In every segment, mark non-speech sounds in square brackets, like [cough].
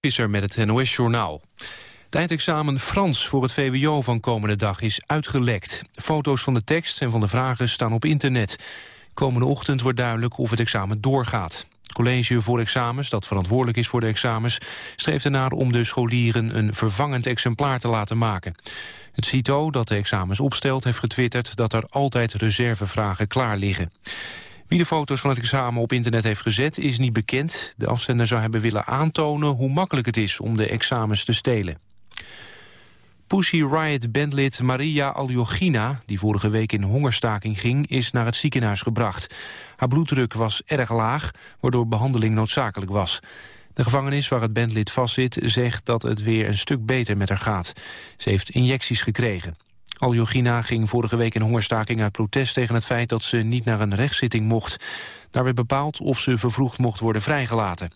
Visser met het NOS-journaal. Het eindexamen Frans voor het VWO van komende dag is uitgelekt. Foto's van de tekst en van de vragen staan op internet. Komende ochtend wordt duidelijk of het examen doorgaat. Het college voor examens, dat verantwoordelijk is voor de examens... streeft ernaar om de scholieren een vervangend exemplaar te laten maken. Het CITO, dat de examens opstelt, heeft getwitterd... dat er altijd reservevragen klaar liggen. Wie de foto's van het examen op internet heeft gezet is niet bekend. De afzender zou hebben willen aantonen hoe makkelijk het is om de examens te stelen. Pussy Riot-bandlid Maria Aljogina, die vorige week in hongerstaking ging, is naar het ziekenhuis gebracht. Haar bloeddruk was erg laag, waardoor behandeling noodzakelijk was. De gevangenis waar het bandlid vastzit zegt dat het weer een stuk beter met haar gaat. Ze heeft injecties gekregen. Aljogina ging vorige week in hongerstaking uit protest tegen het feit dat ze niet naar een rechtszitting mocht. Daar werd bepaald of ze vervroegd mocht worden vrijgelaten.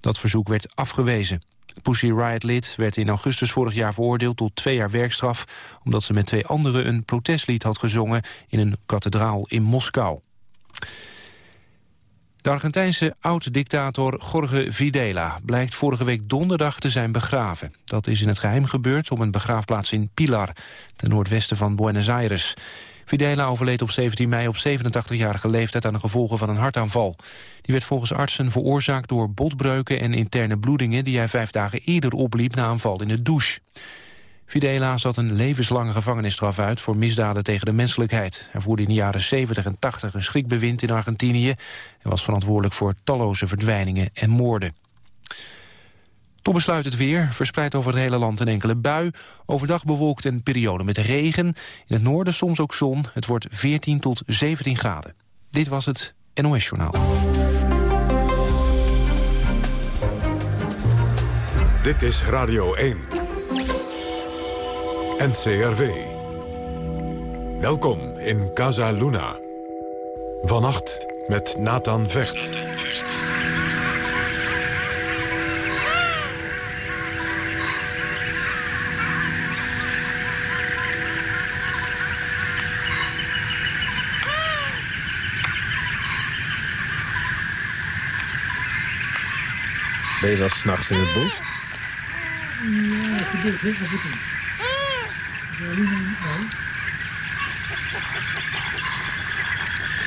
Dat verzoek werd afgewezen. Pussy Riot-lid werd in augustus vorig jaar veroordeeld tot twee jaar werkstraf... omdat ze met twee anderen een protestlied had gezongen in een kathedraal in Moskou. De Argentijnse oud-dictator Jorge Videla blijkt vorige week donderdag te zijn begraven. Dat is in het geheim gebeurd op een begraafplaats in Pilar, ten noordwesten van Buenos Aires. Videla overleed op 17 mei op 87-jarige leeftijd aan de gevolgen van een hartaanval. Die werd volgens artsen veroorzaakt door botbreuken en interne bloedingen... die hij vijf dagen eerder opliep na een val in de douche. Videla zat een levenslange gevangenisstraf uit voor misdaden tegen de menselijkheid. Hij voerde in de jaren 70 en 80 een schrikbewind in Argentinië... en was verantwoordelijk voor talloze verdwijningen en moorden. Tot besluit het weer, verspreid over het hele land een enkele bui. Overdag bewolkt een periode met regen. In het noorden soms ook zon. Het wordt 14 tot 17 graden. Dit was het NOS Journaal. Dit is Radio 1. NCRV. Welkom in Casa Luna. Vannacht met Nathan Vecht. Ben je wel s'nachts in het bos? Ja, dat gebeurt heel veel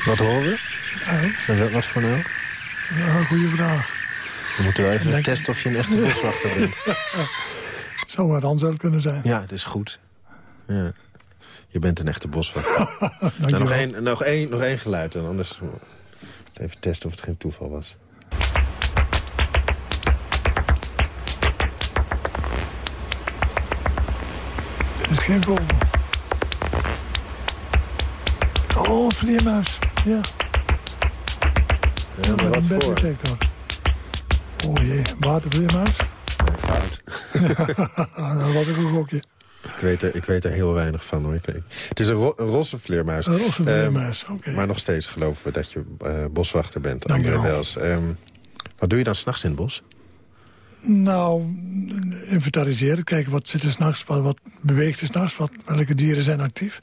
Wat horen we? En wat voor nou? ja goede vraag. We moeten wel even Denk- testen of je een echte boswachter [laughs] bent. Het zou maar dan zou kunnen zijn. Ja, dat is goed. Ja. Je bent een echte boswachter. [laughs] Nou, nog, één, nog, één, nog één geluid en anders... Even testen of het geen toeval was. Geen vogel. Oh, een vleermuis. Ja, Ja, maar wat een voor? Oh jee, watervleermuis. Nee, fout. [laughs] dat was ook een gokje. Ik weet, er, ik weet er heel weinig van hoor. Het is een, ro een rosse vleermuis. Een rosse Ehm, vleermuis, oké. Maar nog steeds geloven we dat je eh, boswachter bent, Dank je André wel. Wels. Ehm, wat doe je dan s'nachts in het bos? Nou, inventariseren. Kijken wat zit er s'nachts, wat, wat beweegt er s'nachts, welke dieren zijn actief.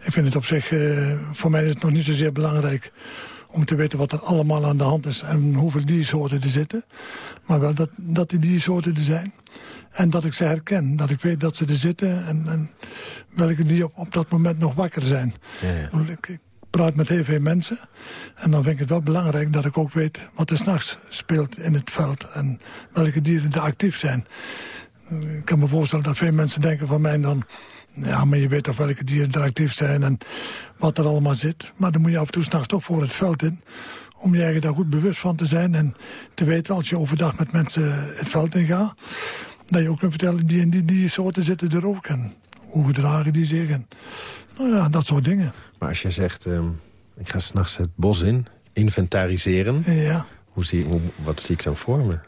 Ik vind het op zich, eh, voor mij is het nog niet zozeer belangrijk om te weten wat er allemaal aan de hand is en hoeveel diersoorten er zitten. Maar wel dat, dat die diersoorten er zijn. En dat ik ze herken, dat ik weet dat ze er zitten en, en welke die op, op dat moment nog wakker zijn. Ja, ja. Ik, ik praat met heel veel mensen. En dan vind ik het wel belangrijk dat ik ook weet wat er s'nachts speelt in het veld. En welke dieren er actief zijn. Ik kan me voorstellen dat veel mensen denken van mij dan... Ja, maar je weet toch welke dieren er actief zijn en wat er allemaal zit. Maar dan moet je af en toe s'nachts toch voor het veld in. Om je eigen daar goed bewust van te zijn. En te weten als je overdag met mensen het veld in gaat... dat je ook kunt vertellen, die die, die soorten zitten er ook. En hoe gedragen die zich. En, nou ja, dat soort dingen. Maar als je zegt, ehm, ik ga s'nachts het bos in, inventariseren... Ja. Hoe zie, hoe, wat zie ik dan voor me?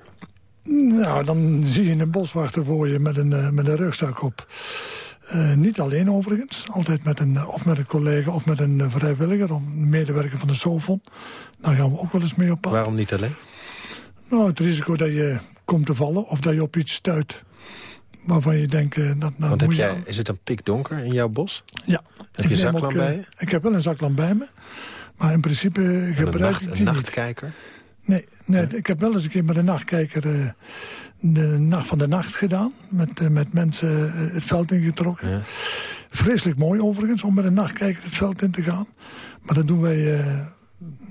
Nou, dan zie je een boswachter voor je met een, eh, met een rugzak op. Eh, niet alleen overigens, altijd met een, eh, of met een collega of met een vrijwilliger... of een medewerker van de SOFON. Daar gaan we ook wel eens mee op pad. Waarom niet alleen? Nou, het risico dat je komt te vallen of dat je op iets stuit... waarvan je denkt, dat, Want heb moet je... jij, is het dan pikdonker in jouw bos? Ja. Heb Ik je zaklamp ook, eh, bij je? Ik heb wel een zaklamp bij me. Maar in principe En gebruik een, nacht, ik een die niet. nachtkijker? Nee, nee, ik heb wel eens een keer met een nachtkijker eh, de Nacht van de Nacht gedaan. Met, met mensen het veld ingetrokken. Ja. Vreselijk mooi overigens om met een nachtkijker het veld in te gaan. Maar dat doen wij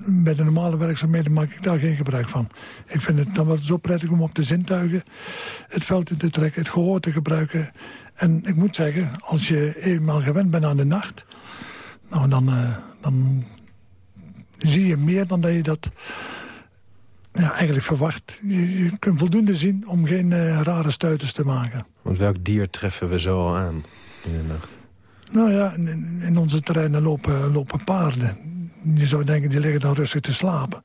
bij de normale werkzaamheden maak ik daar geen gebruik van. Ik vind het dan wel zo prettig om op de zintuigen het veld in te trekken, het gehoor te gebruiken. En ik moet zeggen, als je eenmaal gewend bent aan de nacht... Nou, dan, uh, dan zie je meer dan dat je dat ja, eigenlijk verwacht. Je, kunt voldoende zien om geen uh, rare stuiters te maken. Want welk dier treffen we zo al aan in de nacht? Nou ja, in, in onze terreinen lopen, lopen paarden. Je zou denken, die liggen dan rustig te slapen.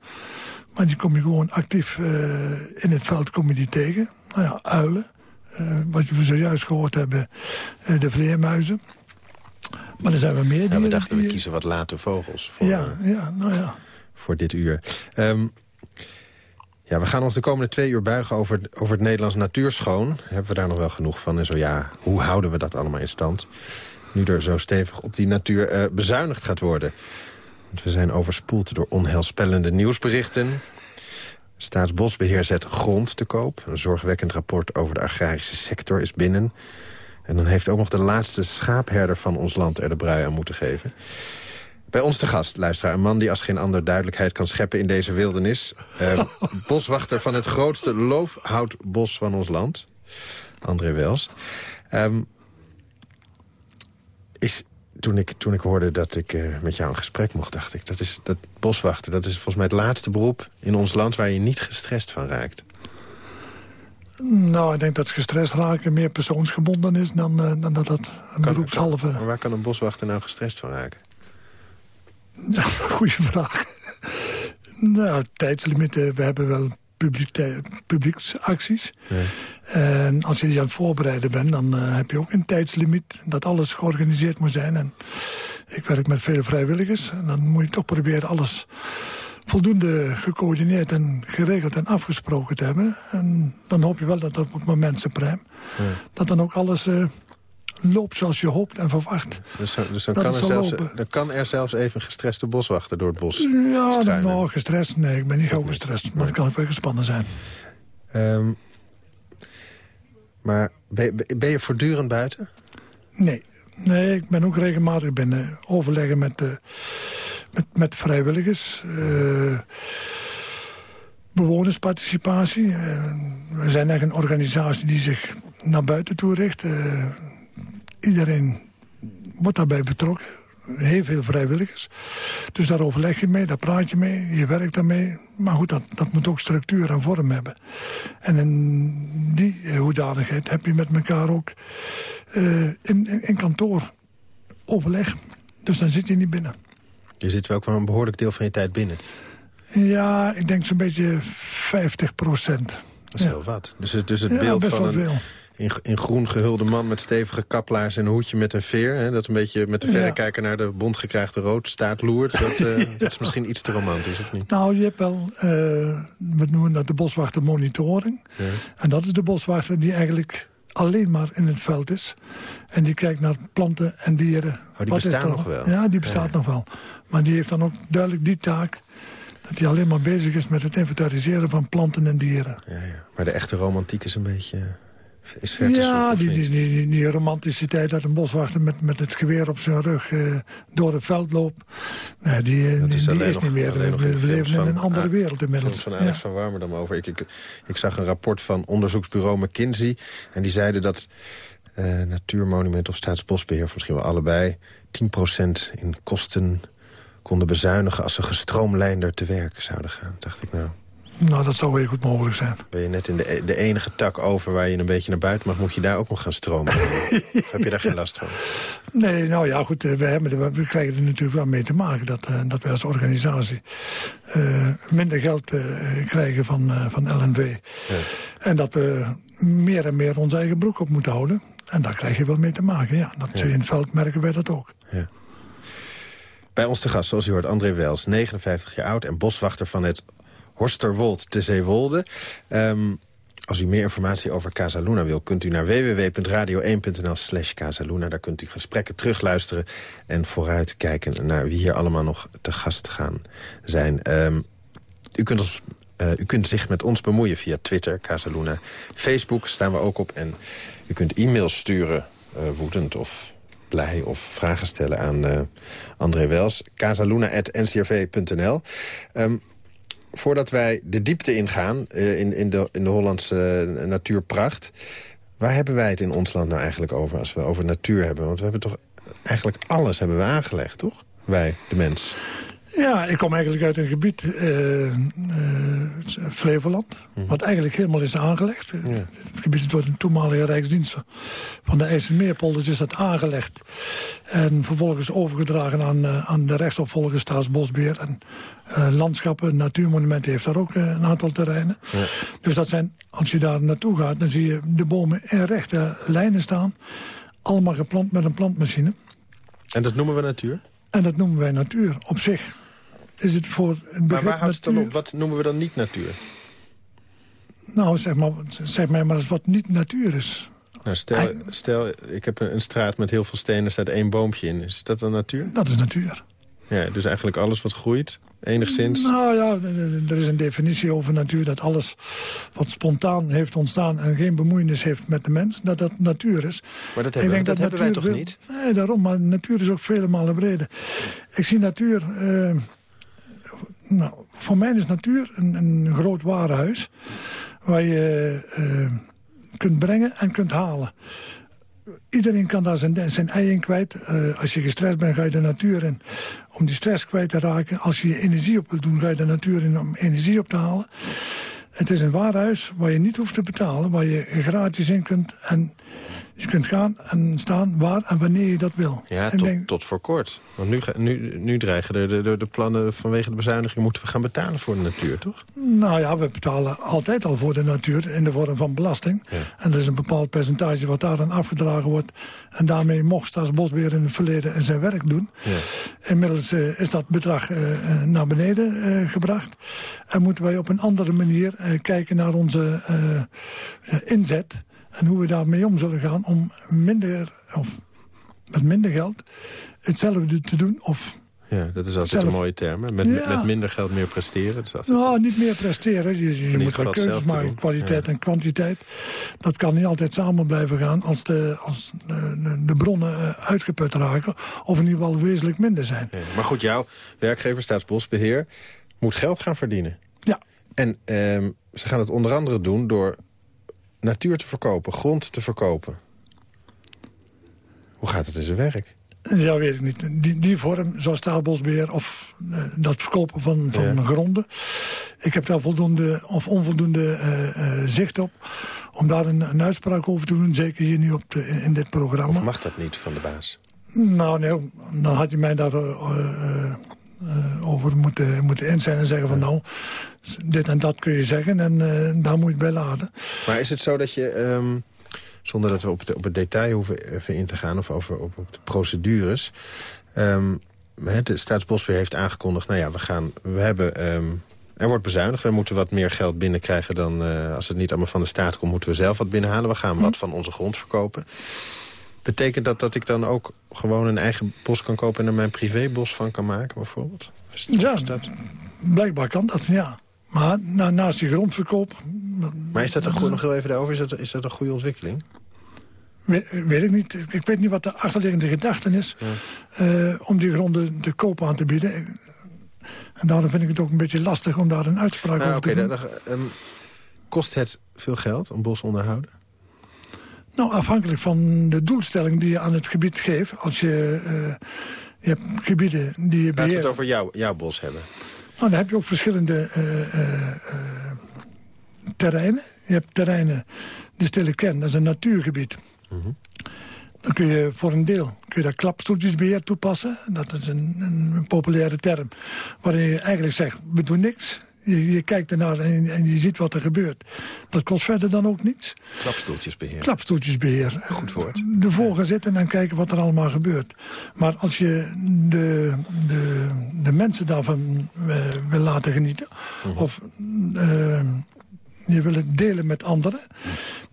Maar die kom je gewoon actief uh, in het veld kom je die tegen. Nou ja, uilen. Uh, wat we zojuist gehoord hebben, uh, de vleermuizen. Maar er zijn we meer ja, we dachten, we kiezen wat late vogels. Voor, ja, ja, nou ja. Voor dit uur. Um, ja, we gaan ons de komende twee uur buigen over, over het Nederlands natuurschoon. Hebben we daar nog wel genoeg van? En zo ja, hoe houden we dat allemaal in stand? Nu er zo stevig op die natuur bezuinigd gaat worden. Want we zijn overspoeld door onheilspellende nieuwsberichten. Staatsbosbeheer zet grond te koop. Een zorgwekkend rapport over de agrarische sector is binnen. En dan heeft ook nog de laatste schaapherder van ons land er de brui aan moeten geven. Bij ons te gast, luisteraar, een man die als geen ander duidelijkheid kan scheppen in deze wildernis. Eh, [laughs] boswachter van het grootste loofhoutbos van ons land, André Wels. Um, is, toen ik, toen ik hoorde dat ik uh, met jou een gesprek mocht, dacht ik... dat is dat boswachten, dat is volgens mij het laatste beroep in ons land... waar je niet gestrest van raakt. Nou, ik denk dat gestrest raken meer persoonsgebonden is... dan, uh, dan dat dat een kan, beroepshalve... maar waar kan een boswachter nou gestrest van raken? Ja, [laughs] goede vraag. nou, tijdslimieten, we hebben wel publiek, publieksacties. Ja. En als je die aan het voorbereiden bent, dan uh, heb je ook een tijdslimiet... dat alles georganiseerd moet zijn. En ik werk met veel vrijwilligers. En dan moet je toch proberen alles voldoende gecoördineerd en geregeld en afgesproken te hebben. En dan hoop je wel dat op het moment suprem... Ja. dat dan ook alles... Uh, loopt zoals je hoopt en verwacht. Dus, dus dan, kan er zelfs, dan kan er zelfs even een gestreste boswachter door het bos Ja, nou, gestrest. Nee, ik ben niet gauw gestrest. Maar dan kan ik wel gespannen zijn. Um, maar ben, je voortdurend buiten? Nee. Nee, ik ben ook regelmatig binnen. Overleggen met, uh, met, met vrijwilligers. Uh, bewonersparticipatie. Uh, we zijn echt een organisatie die zich naar buiten toe richt iedereen wordt daarbij betrokken. Heel veel vrijwilligers. Dus daar overleg je mee, daar praat je mee, je werkt daarmee. Maar goed, dat, dat moet ook structuur en vorm hebben. En in die eh, hoedanigheid heb je met elkaar ook uh, in, in kantoor overleg. Dus dan zit je niet binnen. Je zit wel ook wel een behoorlijk deel van je tijd binnen. Ja, ik denk zo'n beetje 50 procent. Dat is heel wat. Dus, dus het beeld van een, veel in, in groen gehulde man met stevige kaplaars en een hoedje met een veer. Hè, dat een beetje met de verrekijker naar de bond gekrijgde rood staat loert. Dat, [laughs] uh, dat, is misschien iets te romantisch, of niet? Nou, je hebt wel, uh, we noemen dat de boswachter monitoring. Ja. En dat is de boswachter die eigenlijk alleen maar in het veld is. En die kijkt naar planten en dieren. Oh, die bestaan nog wel? Ja, die bestaat nog wel. Maar die heeft dan ook duidelijk die taak dat hij alleen maar bezig is met het inventariseren van planten en dieren. Ja, ja. Maar de echte romantiek is een beetje ja, die, die, die, die, romantische tijd dat een boswachter met, met het geweer op zijn rug uh, door het veld loopt. Nee, die, is, die is niet meer. We, leven in een andere wereld inmiddels. van Alex van Warmerdam over. Ik, ik, ik zag een rapport van onderzoeksbureau McKinsey. En die zeiden dat uh, Natuurmonument of Staatsbosbeheer, of misschien wel allebei... 10% in kosten konden bezuinigen als ze gestroomlijnder te werk zouden gaan. Dacht ik nou... Nou, dat zou weer goed mogelijk zijn. Ben je net in de, de enige tak over waar je een beetje naar buiten mag... moet je daar ook nog gaan stromen? [laughs] of heb je daar geen last van? Nee, nou ja, goed. Eh, we, hebben, we krijgen er natuurlijk wel mee te maken... dat, uh, dat we als organisatie uh, minder geld uh, krijgen van, van LNV. Ja. En dat we meer en meer onze eigen broek op moeten houden. En daar krijg je wel mee te maken, ja. Dat ja. in het veld merken wij dat ook. Ja. Bij ons te gast, zoals u hoort, André Wels, 59 jaar oud... en boswachter van het Horsterwold te Zeewolde. Um, als u meer informatie over Casaluna wil, kunt u naar www.radio1.nl slash Casaluna. Daar kunt u gesprekken terugluisteren en vooruitkijken naar wie hier allemaal nog te gast gaan zijn. Um, u kunt ons Eh, u kunt zich met ons bemoeien via Twitter, Casaluna. Facebook staan we ook op. En u kunt e-mails sturen, uh, woedend of blij of vragen stellen aan uh, André Wels. casaluna.ncrv.nl um, Voordat wij de diepte ingaan in, in, de, in de Hollandse natuurpracht... waar hebben wij het in ons land nou eigenlijk over als we over natuur hebben? Want we hebben toch eigenlijk alles hebben we aangelegd, toch? Wij, de mens. Ja, ik kom eigenlijk uit een gebied, uh, uh, Flevoland, mhm. wat eigenlijk helemaal is aangelegd. Het gebied door een toenmalige Rijksdienst van de IJsselmeerpolders is dat aangelegd. En vervolgens overgedragen aan, uh, aan de rechtsopvolger Staatsbosbeheer. En landschappen, natuurmonumenten heeft daar ook een aantal terreinen. Ja. Dus dat zijn, als je daar naartoe gaat, dan zie je de bomen in rechte lijnen staan. Allemaal geplant met een plantmachine. En dat noemen we natuur? En dat noemen wij natuur op zich is het voor het Maar waar houdt het dan op? Wat noemen we dan niet natuur? Nou, zeg maar, zeg maar, maar eens wat niet natuur is. Nou, stel, stel, ik heb een straat met heel veel stenen, er staat één boompje in. Is dat dan natuur? Dat is natuur. Ja, dus eigenlijk alles wat groeit, enigszins? Nou ja, er is een definitie over natuur... dat alles wat spontaan heeft ontstaan en geen bemoeienis heeft met de mens... dat dat natuur is. Maar dat hebben, dat hebben wij toch niet? Nee, daarom, maar natuur is ook vele malen breder. Ik zie natuur... Uh, nou, voor mij is natuur een, een groot warenhuis... waar je uh, kunt brengen en kunt halen. Iedereen kan daar zijn, zijn ei in kwijt. Uh, als je gestrest bent, ga je de natuur in om die stress kwijt te raken. Als je je energie op wilt doen, ga je de natuur in om energie op te halen. Het is een warenhuis waar je niet hoeft te betalen, waar je gratis in kunt. En je kunt gaan en staan waar en wanneer je dat wil. Ja, tot, tot voor kort. Want nu, nu, nu dreigen de, de, de plannen vanwege de bezuiniging... moeten we gaan betalen voor de natuur, toch? Nou ja, we betalen altijd al voor de natuur in de vorm van belasting. En er is een bepaald percentage wat daar dan afgedragen wordt. En daarmee mocht Staatsbosbeheer in het verleden zijn werk doen. Ja. Inmiddels uh, is dat bedrag uh, naar beneden uh, gebracht. En moeten wij op een andere manier kijken naar onze inzet... En hoe we daarmee om zullen gaan om minder, of met minder geld hetzelfde te doen. Of ja, dat is altijd een mooie term. Met, met minder geld meer presteren. Dat nou, niet meer presteren. Je, je moet wel keuzes maken, kwaliteit en kwantiteit. Dat kan niet altijd samen blijven gaan als de, als de, de bronnen eh, uitgeput raken. Of in ieder geval wezenlijk minder zijn. Ja, maar goed, jouw werkgever Staatsbosbeheer moet geld gaan verdienen. Ja. En ehm, ze gaan het onder andere doen door natuur te verkopen, grond te verkopen. Hoe gaat het in zijn werk? Ja, weet ik niet. Die, die vorm, zoals staalbosbeheer of uh, dat verkopen van, van gronden. Ik heb daar voldoende of onvoldoende uh, uh, zicht op. Om daar een, een, uitspraak over te doen, zeker hier nu op de, in dit programma. Of mag dat niet van de baas? Nou, nee, dan had je mij daar over moeten, moeten in zijn en zeggen van nou, dit en dat kun je zeggen en uh, daar moet je bij laten. Maar is het zo dat je, um, zonder dat we op, de, op het detail hoeven even in te gaan... of over op, op de procedures... Um, de Staatsbosbeheer heeft aangekondigd, nou ja, we, gaan, we hebben... Um, er wordt bezuinigd. We moeten wat meer geld binnenkrijgen dan... Uh, als het niet allemaal van de staat komt, moeten we zelf wat binnenhalen. We gaan wat van onze grond verkopen. Betekent dat dat ik dan ook gewoon een eigen bos kan kopen... en er mijn privébos van kan maken, bijvoorbeeld? Ja, dat? blijkbaar kan dat, ja. Maar naast die grondverkoop... Maar is dat een goede, nog heel even daarover, is dat, is dat een goede ontwikkeling? weet ik niet. Ik weet niet wat de achterliggende gedachte is... Uh, om die gronden te koop aan te bieden. En daarom vind ik het ook een beetje lastig om daar een uitspraak nou, over te doen. Dan, um, kost het veel geld om bos onderhouden? Nou, afhankelijk van de doelstelling die je aan het gebied geeft. Als je, uh, je hebt gebieden die je beheert... Laten we het over jou, jouw bos hebben. Nou, dan heb je ook verschillende uh, uh, terreinen. Je hebt terreinen, de Stille Ken, dat is een natuurgebied. Mm Dan kun je voor een deel kun je daar klapstoeltjesbeheer toepassen. Dat is een, een, populaire term. Waarin je eigenlijk zegt, we doen niks. Je, je kijkt ernaar en, en, je ziet wat er gebeurt. Dat kost verder dan ook niets. Klapstoeltjesbeheer. Klapstoeltjesbeheer. Goed woord. Ervoor gaan zitten en kijken wat er allemaal gebeurt. Maar als je de, de, de mensen daarvan uh, wil laten genieten... Mhm. of uh, je wil het delen met anderen...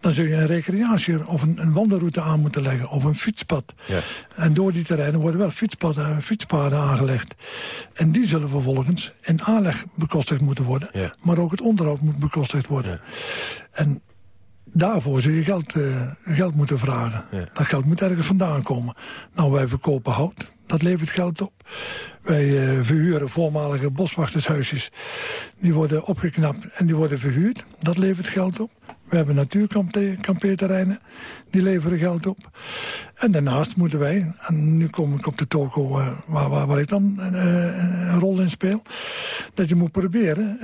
dan zul je een recreatie of een, een wandelroute aan moeten leggen. Of een fietspad. Ja. En door die terreinen worden wel fietspaden, fietspaden aangelegd. En die zullen vervolgens in aanleg bekostigd moeten worden. Ja. Maar ook het onderhoud moet bekostigd worden. En daarvoor zul je geld, eh, geld moeten vragen. Ja. Dat geld moet ergens vandaan komen. Nou, wij verkopen hout. Dat levert geld op. Wij eh, verhuren voormalige boswachtershuisjes. Die worden opgeknapt en die worden verhuurd. Dat levert geld op. We hebben natuurkampeerterreinen. Die leveren geld op. En daarnaast moeten wij, en nu kom ik op de toko eh, waar, waar, waar ik dan een rol in speel. Dat je moet proberen...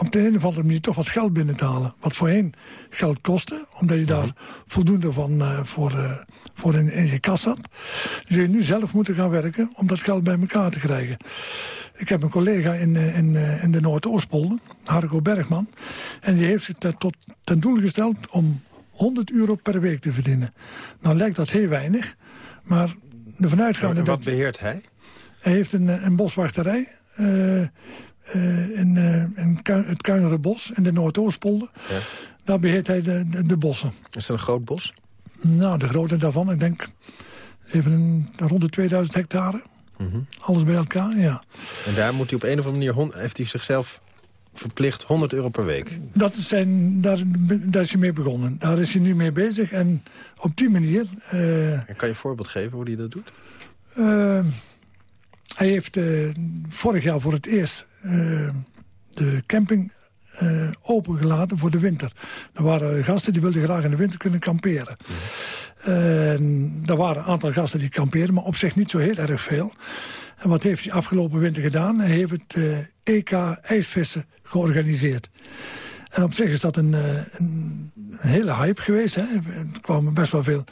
op de een of andere manier toch wat geld binnen te halen. Wat voorheen geld kostte, omdat je daar voldoende van eh, voor, eh, voor in, in je kas had. Zul je nu zelf moeten gaan werken om dat geld bij elkaar te krijgen. Ik heb een collega in, eh, in, in de Noordoostpolder, Harco Bergman. En die heeft zich tot, ten doel gesteld om 100 euro per week te verdienen. Nou lijkt dat heel weinig, maar de vanuitgaande En dat... wat beheert hij? Hij heeft een, een boswachterij eh, in, eh, het Kuinerenbos in de Noordoostpolder. Ja. Daar beheert hij de, de, de bossen. Is dat een groot bos? Nou, de grootte daarvan, ik denk even een, rond de 2000 hectare. Mhm. Alles bij elkaar, ja. En daar moet hij op een of andere manier... heeft hij zichzelf verplicht 100 euro per week. Dat zijn, daar, daar is hij mee begonnen. Daar is hij nu mee bezig. En op die manier... En kan je een voorbeeld geven hoe hij dat doet? Hij heeft eh, vorig jaar voor het eerst eh, de camping eh, opengelaten voor de winter. Er waren gasten die wilden graag in de winter kunnen kamperen. En er waren een aantal gasten die kampeerden, maar op zich niet zo heel erg veel. En wat heeft hij afgelopen winter gedaan? Hij heeft het EK ijsvissen georganiseerd. En op zich is dat een, een, een hele hype geweest. Hè. Er kwamen best wel veel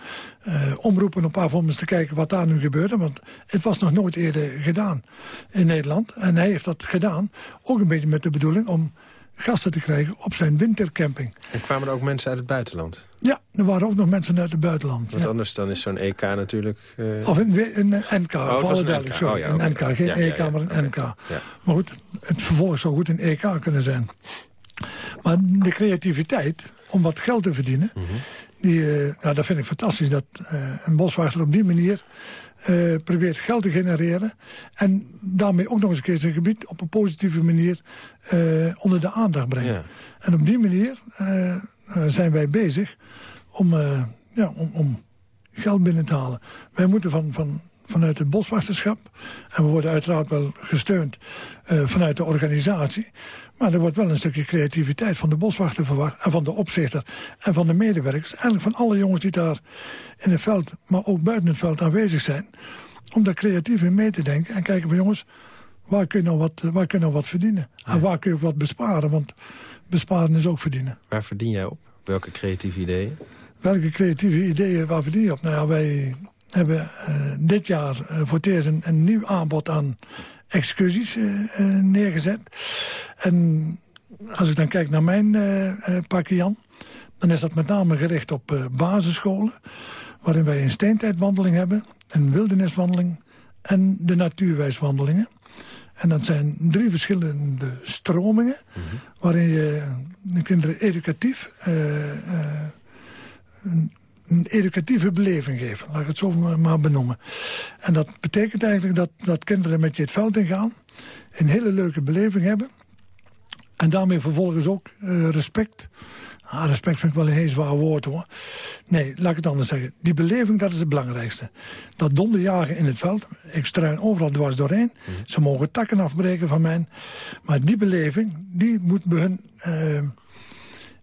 eh, omroepen op af om eens te kijken wat daar nu gebeurde. Want het was nog nooit eerder gedaan in Nederland. En hij heeft dat gedaan, ook een beetje met de bedoeling om gasten te krijgen op zijn wintercamping. En kwamen er ook mensen uit het buitenland? Ja, er waren ook nog mensen uit het buitenland. Want ja. anders dan is zo'n EK natuurlijk... eh, Of een, een, een NK, voor alle duidelijk. NK. Sorry, Oh ja, een. NK, geen Ja, EK, ja. maar een. NK. Maar goed, het vervolg zou goed een EK kunnen zijn. Maar de creativiteit om wat geld te verdienen... Mhm. die, eh, ja, dat vind ik fantastisch. Dat eh, een boswachter op die manier eh, probeert geld te genereren... en daarmee ook nog eens een keer zijn gebied op een positieve manier onder de aandacht brengen. Ja. En op die manier zijn wij bezig om, ja, om, om geld binnen te halen. Wij moeten van, van, vanuit het boswachterschap... en we worden uiteraard wel gesteund vanuit de organisatie... maar er wordt wel een stukje creativiteit van de boswachter verwacht... en van de opzichter en van de medewerkers. Eigenlijk van alle jongens die daar in het veld... maar ook buiten het veld aanwezig zijn... om daar creatief in mee te denken en kijken van jongens... waar kun je nou wat, waar kun je nou wat verdienen? En waar kun je ook wat besparen? Want besparen is ook verdienen. Waar verdien jij op? Welke creatieve ideeën? Welke creatieve ideeën, waar verdien je op? Nou ja, wij hebben eh, dit jaar eh, voor het eerst een, een nieuw aanbod aan excursies eh, eh, neergezet. En als ik dan kijk naar mijn pakje Jan... dan is dat met name gericht op basisscholen... waarin wij een steentijdwandeling hebben, een wilderniswandeling... en de natuurwijswandelingen. En dat zijn drie verschillende stromingen... waarin je de kinderen educatief... een, educatieve beleving geven. Laat ik het zo maar benoemen. En dat betekent eigenlijk dat, dat kinderen met je het veld ingaan... een hele leuke beleving hebben... en daarmee vervolgens ook eh, respect... Ah, respect vind ik wel een heel zwaar woord, hoor. Nee, laat ik het anders zeggen. Die beleving, dat is het belangrijkste. Dat donderjagen in het veld. Ik struin overal dwars doorheen. Ze mogen takken afbreken van mij. Maar die beleving, die moet bij hun... eh,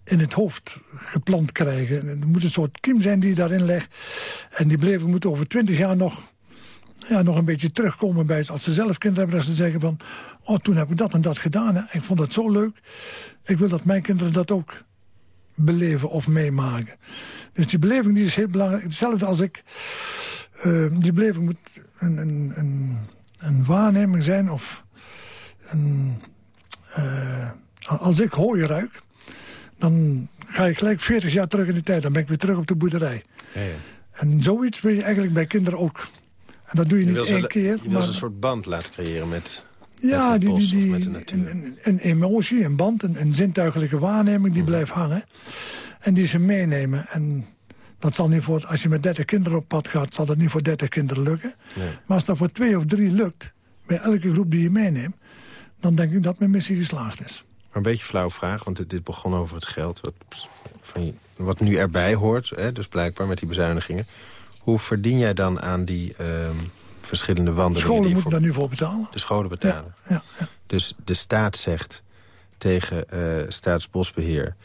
in het hoofd geplant krijgen. Er moet een soort kiem zijn die je daarin legt. En die beleving moet over twintig jaar nog, ja, nog een beetje terugkomen bij. Als ze zelf kinderen hebben, dat ze zeggen van... oh, toen heb ik dat en dat gedaan. Hè. Ik vond dat zo leuk. Ik wil dat mijn kinderen dat ook beleven of meemaken. Dus die beleving die is heel belangrijk. Hetzelfde als ik... eh, die beleving moet een, een, een, een waarneming zijn of... Een, eh, als ik hooi ruik, dan ga ik gelijk 40 jaar terug in de tijd. Dan ben ik weer terug op de boerderij. Ja, ja. En zoiets wil je eigenlijk bij kinderen ook. En dat doe je, Je niet ze, één keer. je wil maar, een soort band laten creëren met, ja, met die, die, die, met de natuur. een, emotie, een band, een, een zintuigelijke waarneming Mhm. die blijft hangen. En die ze meenemen. En dat zal niet voor, als je met 30 kinderen op pad gaat, zal dat niet voor 30 kinderen lukken. Nee. Maar als dat voor twee of drie lukt, bij elke groep die je meeneemt... dan denk ik dat mijn missie geslaagd is. Maar een beetje flauw vraag, want dit, dit begon over het geld. Wat, van wat nu erbij hoort, hè, dus blijkbaar met die bezuinigingen. Hoe verdien jij dan aan die ehm, verschillende wandelingen? Scholen die je moeten daar nu voor betalen. De scholen betalen. Ja, ja. Dus de staat zegt tegen eh, Staatsbosbeheer...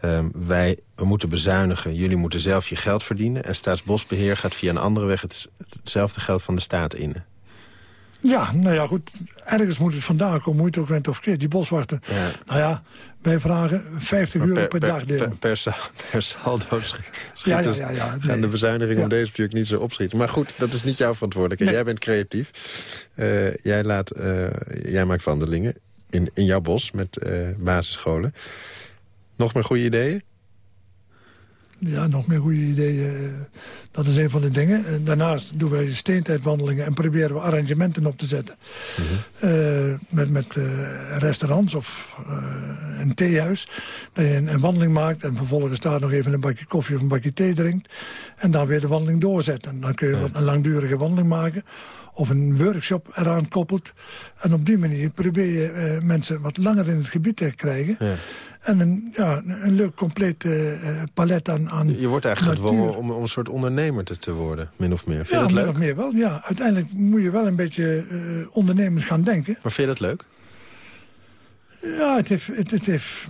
ehm, wij we moeten bezuinigen, jullie moeten zelf je geld verdienen... en Staatsbosbeheer gaat via een andere weg het, hetzelfde geld van de staat innen. Ja, nou ja, goed. Ergens moet het vandaan komen, moet je het ook went of keer. Die boswachten, Ja. nou ja, wij vragen 50 Maar euro per, dag deel. Per, per, sal- per saldo Ja, ja, ja, ja, de bezuinigingen om deze natuurlijk niet zo opschieten. Maar goed, dat is niet jouw verantwoordelijkheid. Nee. Jij bent creatief. Eh, jij, laat, eh, jij maakt wandelingen in, in jouw bos met eh, basisscholen. Nog meer goede ideeën? Ja, nog meer goede ideeën. eh, Dat is een van de dingen. En daarnaast doen wij steentijdwandelingen en proberen we arrangementen op te zetten. Eh, met met eh, restaurants of eh, een theehuis. Dat je een, een wandeling maakt en vervolgens daar nog even een bakje koffie of een bakje thee drinkt. En dan weer de wandeling doorzet. En dan kun je wat een langdurige wandeling maken. Of een workshop eraan koppelt. En op die manier probeer je eh, mensen wat langer in het gebied te krijgen. Ja. En een, ja, een leuk compleet eh, eh, palet aan, aan Je wordt eigenlijk natuur. gedwongen om, om een soort ondernemer te, te worden, min of meer. Vind je ja, dat min leuk? of meer wel. Ja, uiteindelijk moet je wel een beetje eh ondernemend gaan denken. Maar vind je dat leuk? Ja, het heeft... Het, het heeft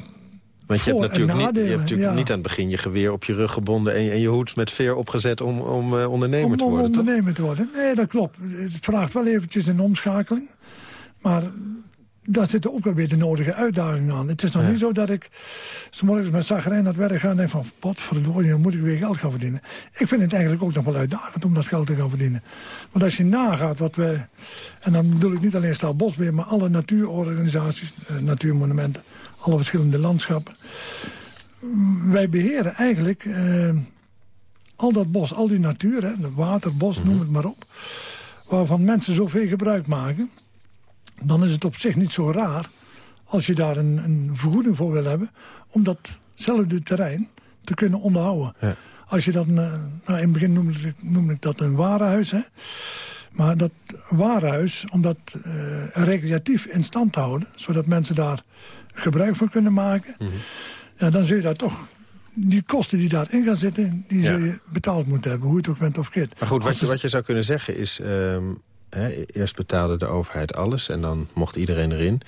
Want je hebt natuurlijk, niet, je hebt natuurlijk ja. niet aan het begin je geweer op je rug gebonden... en je, en je hoed met veer opgezet om, om ondernemer om, te om worden, toch? ondernemer te worden. Nee, dat klopt. Het vraagt wel eventjes een omschakeling. Maar daar zitten ook weer de nodige uitdagingen aan. Het is nog Ja. niet zo dat ik... morgens met zagrijn naar het werk ga en denk van... potverdorie, dan moet ik weer geld gaan verdienen. Ik vind het eigenlijk ook nog wel uitdagend om dat geld te gaan verdienen. Want als je nagaat wat we... En dan bedoel ik niet alleen Staalbosbeheer... maar alle natuurorganisaties, eh, natuurmonumenten... alle verschillende landschappen. Wij beheren eigenlijk... eh, al dat bos, al die natuur, hè, de water, bos, noem het maar op... waarvan mensen zoveel gebruik maken... dan is het op zich niet zo raar als je daar een, een vergoeding voor wil hebben... om datzelfde terrein te kunnen onderhouden. Ja. Als je dat, eh, nou, in het begin noemde ik, noemde ik dat een warenhuis, hè. Maar dat warenhuis, om dat eh, recreatief in stand te houden... zodat mensen daar gebruik van kunnen maken... Mhm. ja, dan zul je daar toch... Die kosten die daarin gaan zitten, die Ja. zul je betaald moeten hebben. Hoe het ook bent of keert. Maar goed, wat Als je, wat je zou kunnen zeggen is... ehm, eerst betaalde de overheid alles en dan mocht iedereen erin.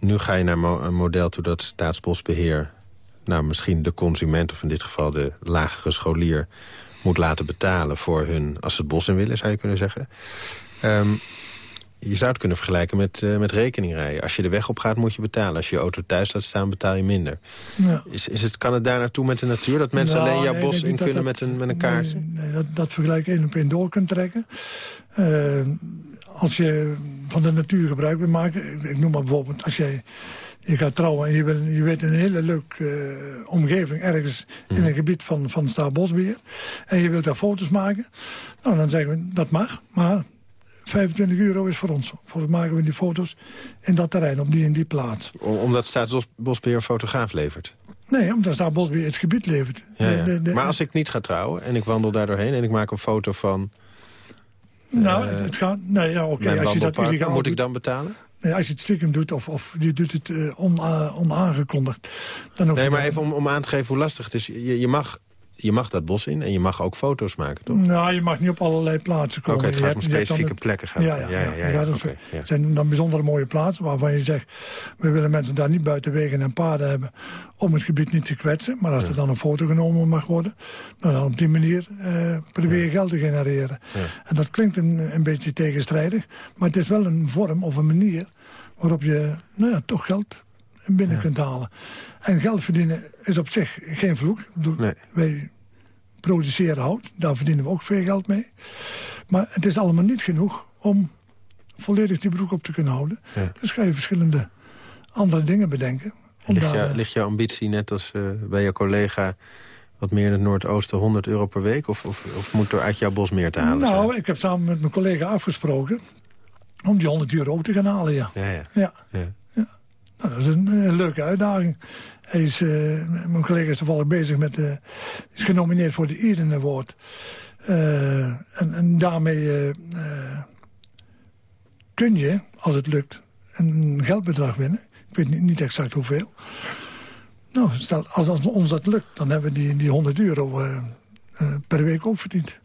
Nu ga je naar een model toe dat staatsbosbeheer... nou, misschien de consument, of in dit geval de lagere scholier... moet laten betalen voor hun, als ze het bos in willen, zou je kunnen zeggen. Ehm, je zou het kunnen vergelijken met, eh, met rekeningrijden. Als je de weg op gaat, moet je betalen. Als je je auto thuis laat staan, betaal je minder. Ja. Is, is het, kan het daar naartoe met de natuur? Dat mensen Nou, alleen jouw nee, bos in kunnen dat met, een, met een kaartje? Nee, nee, dat, dat vergelijk één op één door kunt trekken. Eh, als je van de natuur gebruik wil maken... Ik, ik noem maar bijvoorbeeld als jij je gaat trouwen... en je, wil, je weet een hele leuke eh, omgeving ergens... in een gebied van, van Staatsbosbeheer... en je wilt daar foto's maken... nou, dan zeggen we dat mag, maar... 25 euro is voor ons. Voor het maken we die foto's in dat terrein, op die en die plaats. Om- Omdat Staatsbosbeheer een fotograaf levert. Nee, omdat Staatsbosbeheer het gebied levert. Ja, De- ja. de- de- maar als ik niet ga trouwen en ik wandel daar doorheen... en ik maak een foto van Nou, eh, het, gaat... Nee, ja, oké. als je dat illegaal moet ik dan betalen? Nee, als je het stiekem doet of, of je doet het eh, ona- onaangekondigd... Dan hoef Nee, maar even om, om aan te geven hoe lastig het is. Je, je, mag, je mag dat bos in en je mag ook foto's maken, toch? Nou, je mag niet op allerlei plaatsen Oké, komen. het gaat om specifieke het- plekken. Gaat Ja, ja, ja. oké. Het zijn dan bijzondere mooie plaatsen waarvan je zegt... we willen mensen daar niet buiten wegen en paden hebben... om het gebied niet te kwetsen. Maar als er dan een foto genomen mag worden... dan op die manier eh, probeer je geld te genereren. En dat klinkt een, een beetje tegenstrijdig... maar het is wel een vorm of een manier... waarop je nou ja, toch geld binnen kunt halen. En geld verdienen is op zich geen vloek. Nee. Wij produceren hout, daar verdienen we ook veel geld mee. Maar het is allemaal niet genoeg om volledig die broek op te kunnen houden. Ja. Dus ga je verschillende andere dingen bedenken. Om Ligt, daar, jou, eh, ligt jouw ambitie net als eh, bij je collega... wat meer in het Noordoosten 100 euro per week? Of, of, of moet er uit jouw bos meer te halen nou, zijn? ik heb samen met mijn collega afgesproken... om die 100 euro ook te gaan halen, ja. Ja, ja. Ja, ja. Nou, dat is een, leuk leuke uitdaging. Hij is, mijn collega is toevallig bezig met... Uh, is genomineerd voor de Eden Award. en, en daarmee kun je, als het lukt, een geldbedrag winnen. Ik weet niet, niet exact hoeveel. Nou, stel, als, als ons dat lukt, dan hebben we die, die 100 euro per week ook verdiend.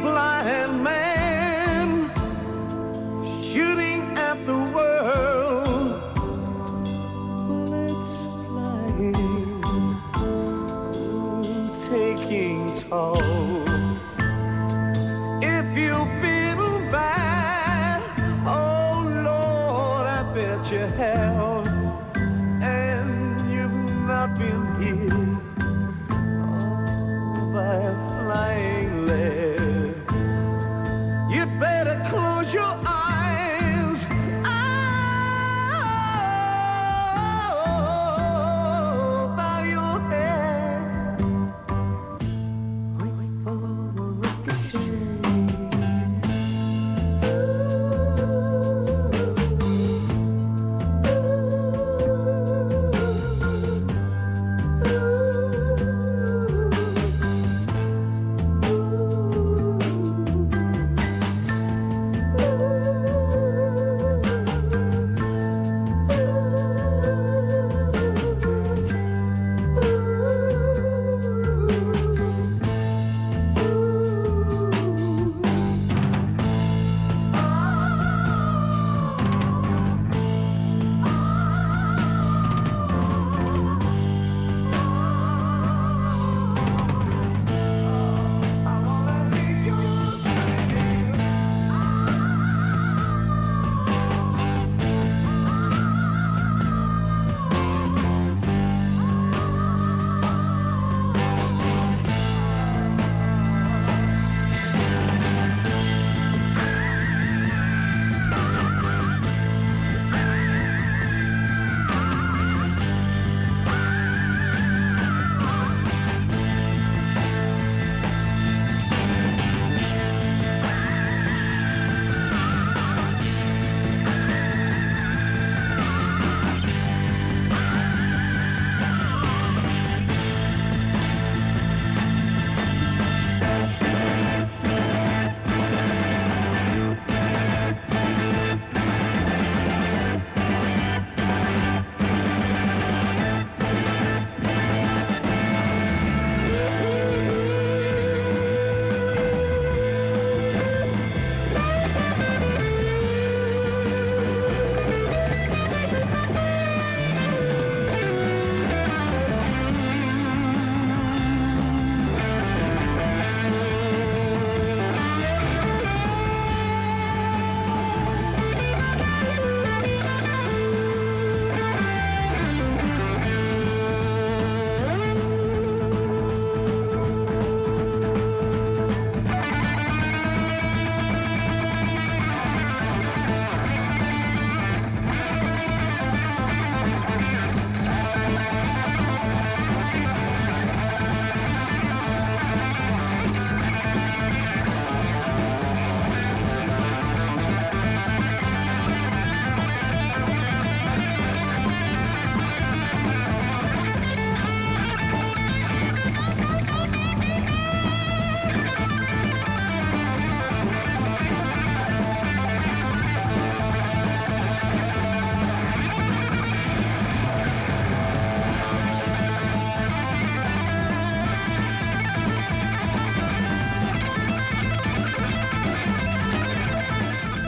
blind.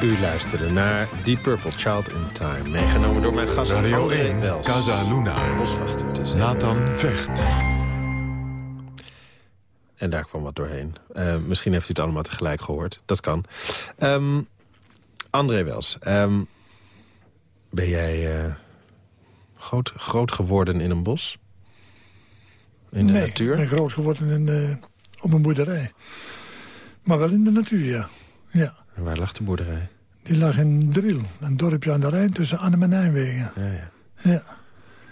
U luisterde naar Deep Purple, Child in Time. Meegenomen door mijn gast Radio André 1, Wels. Casa Luna. Boswachter. Nathan Vecht. En daar kwam wat doorheen. Eh, misschien heeft u het allemaal tegelijk gehoord. Dat kan. Ehm, André Wels. ehm, ben jij eh, groot, groot geworden in een bos? In de nee, natuur? ik ben groot geworden in, eh, op een boerderij. Maar wel in de natuur, ja. ja. En waar lag de boerderij? Die lag in Driel, een dorpje aan de Rijn tussen Arnhem en Nijmegen. Ja, ja. Ja.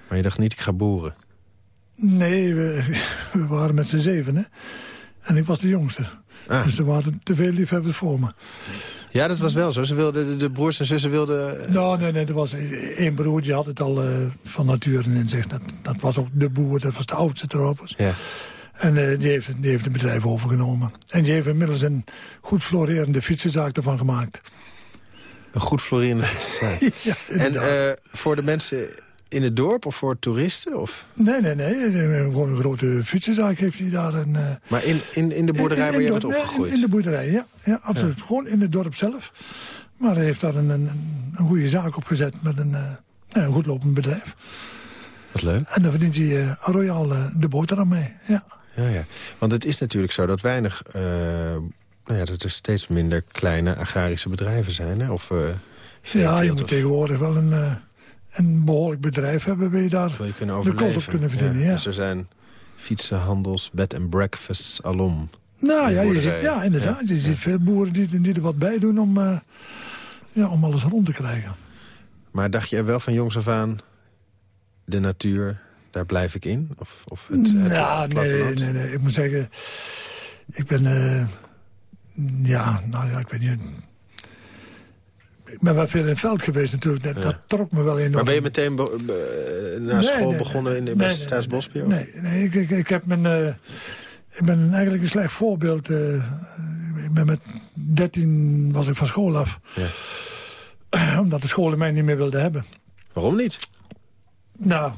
Maar je dacht niet, ik ga boeren. Nee, we, [laughs] we waren met z'n zevenen. En ik was de jongste. Ah. Dus er waren te veel liefhebbers voor me. Ja, dat was wel zo. Ze wilden, de, broers en zussen wilden... eh, Nou, nee, nee, er was één broer, die had het al eh, van nature in zich. Dat, dat was ook de boer, dat was de oudste trouwens. Ja. En eh, die, heeft, die heeft het bedrijf overgenomen. En die heeft inmiddels een goed florerende fietsenzaak ervan gemaakt. Een goed florerende fietsenzaak. [laughs] ja, En eh, voor de mensen in het dorp of voor toeristen? Of? nee, nee, nee. eh, Gewoon een grote fietsenzaak heeft hij daar. En, eh, Maar in, in, in de boerderij in- waar in je bent opgegroeid? In, in de boerderij, ja. ja absoluut. Gewoon in het dorp zelf. Maar hij heeft daar een, een, een goede zaak opgezet met een, ja, een goed lopend bedrijf. Wat leuk. En daar verdient hij eh, royaal eh, de boterham mee. Ja. Ja, ja. Want het is natuurlijk zo dat weinig... eh, nou ja, dat er steeds minder kleine agrarische bedrijven zijn. Hè? Of, eh ja, je moet tegenwoordig wel een, eh, een behoorlijk bedrijf hebben... waar je daar wil je kunnen de kost op kunnen verdienen. Ja. Dus er zijn fietsenhandels, bed and breakfasts alom. Nou ja, je ziet, ja inderdaad. Je ziet veel boeren die, die er wat bij doen om, ja, om alles rond te krijgen. Maar dacht je er wel van jongs af aan... de natuur, daar blijf ik in? Of, of het, het ja, nee, platteland? nee, nee. Ik moet zeggen, ik ben... eh, ja, nou ja, ik weet niet... Ik ben wel veel in het veld geweest natuurlijk. Dat, dat trok me wel enorm. Maar ben je meteen be- be- naar Nee, school nee, begonnen in de nee, bij nee, nee? Nee, nee ik, ik, ik heb mijn... eh, ik ben eigenlijk een slecht voorbeeld. eh, ik ben met 13 was ik van school af. Ja. [clears throat] Omdat de scholen mij niet meer wilden hebben. Waarom niet? Nou,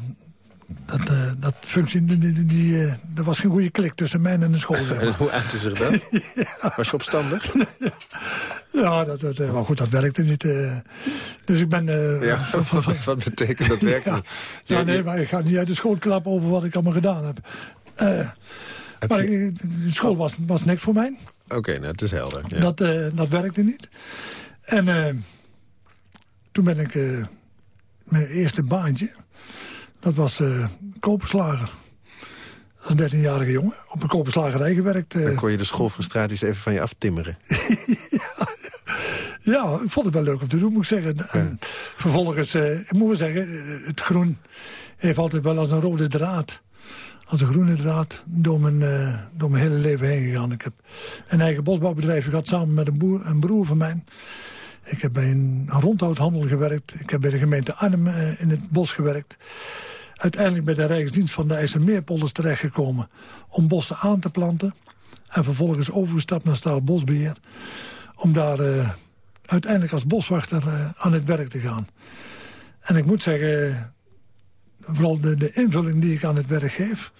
dat, eh, dat functie, die, die, eh, er was geen goede klik tussen mij en de school. Zeg En [laughs] hoe uitte zich dat? [laughs] Was je opstandig? [laughs] Ja, dat, dat, eh, maar goed, dat werkte niet. dus ik ben... Ja, wat, wat betekent dat werkelijk? ja, Je- nee, je- maar ik ga niet uit de school klappen over wat ik allemaal gedaan heb. Heb maar je- ik- de school was, was niks voor mij. Oké, nou, het is helder. Ja. Dat, dat werkte niet. En toen ben ik... mijn eerste baantje... Dat was eh koperslager. Als 13-jarige jongen. Op een koperslagerij gewerkt. eh. Dan kon je de schoolfrustraties even van je aftimmeren. [laughs] Ja, ik vond het wel leuk om te doen, moet ik zeggen. En vervolgens, eh, ik moet wel zeggen, het groen heeft altijd wel als een rode draad... als een groene draad door mijn, door mijn hele leven heen gegaan. Ik heb een eigen bosbouwbedrijf gehad samen met een, boer, een broer van mij. Ik heb bij een rondhouthandel gewerkt. Ik heb bij de gemeente Arnhem in het bos gewerkt. Uiteindelijk bij de Rijksdienst van de IJsselmeerpolders terechtgekomen... om bossen aan te planten. En vervolgens overgestapt naar Staalbosbeheer... om daar eh, uiteindelijk als boswachter eh, aan het werk te gaan. En ik moet zeggen, vooral de, de invulling die ik aan het werk geef...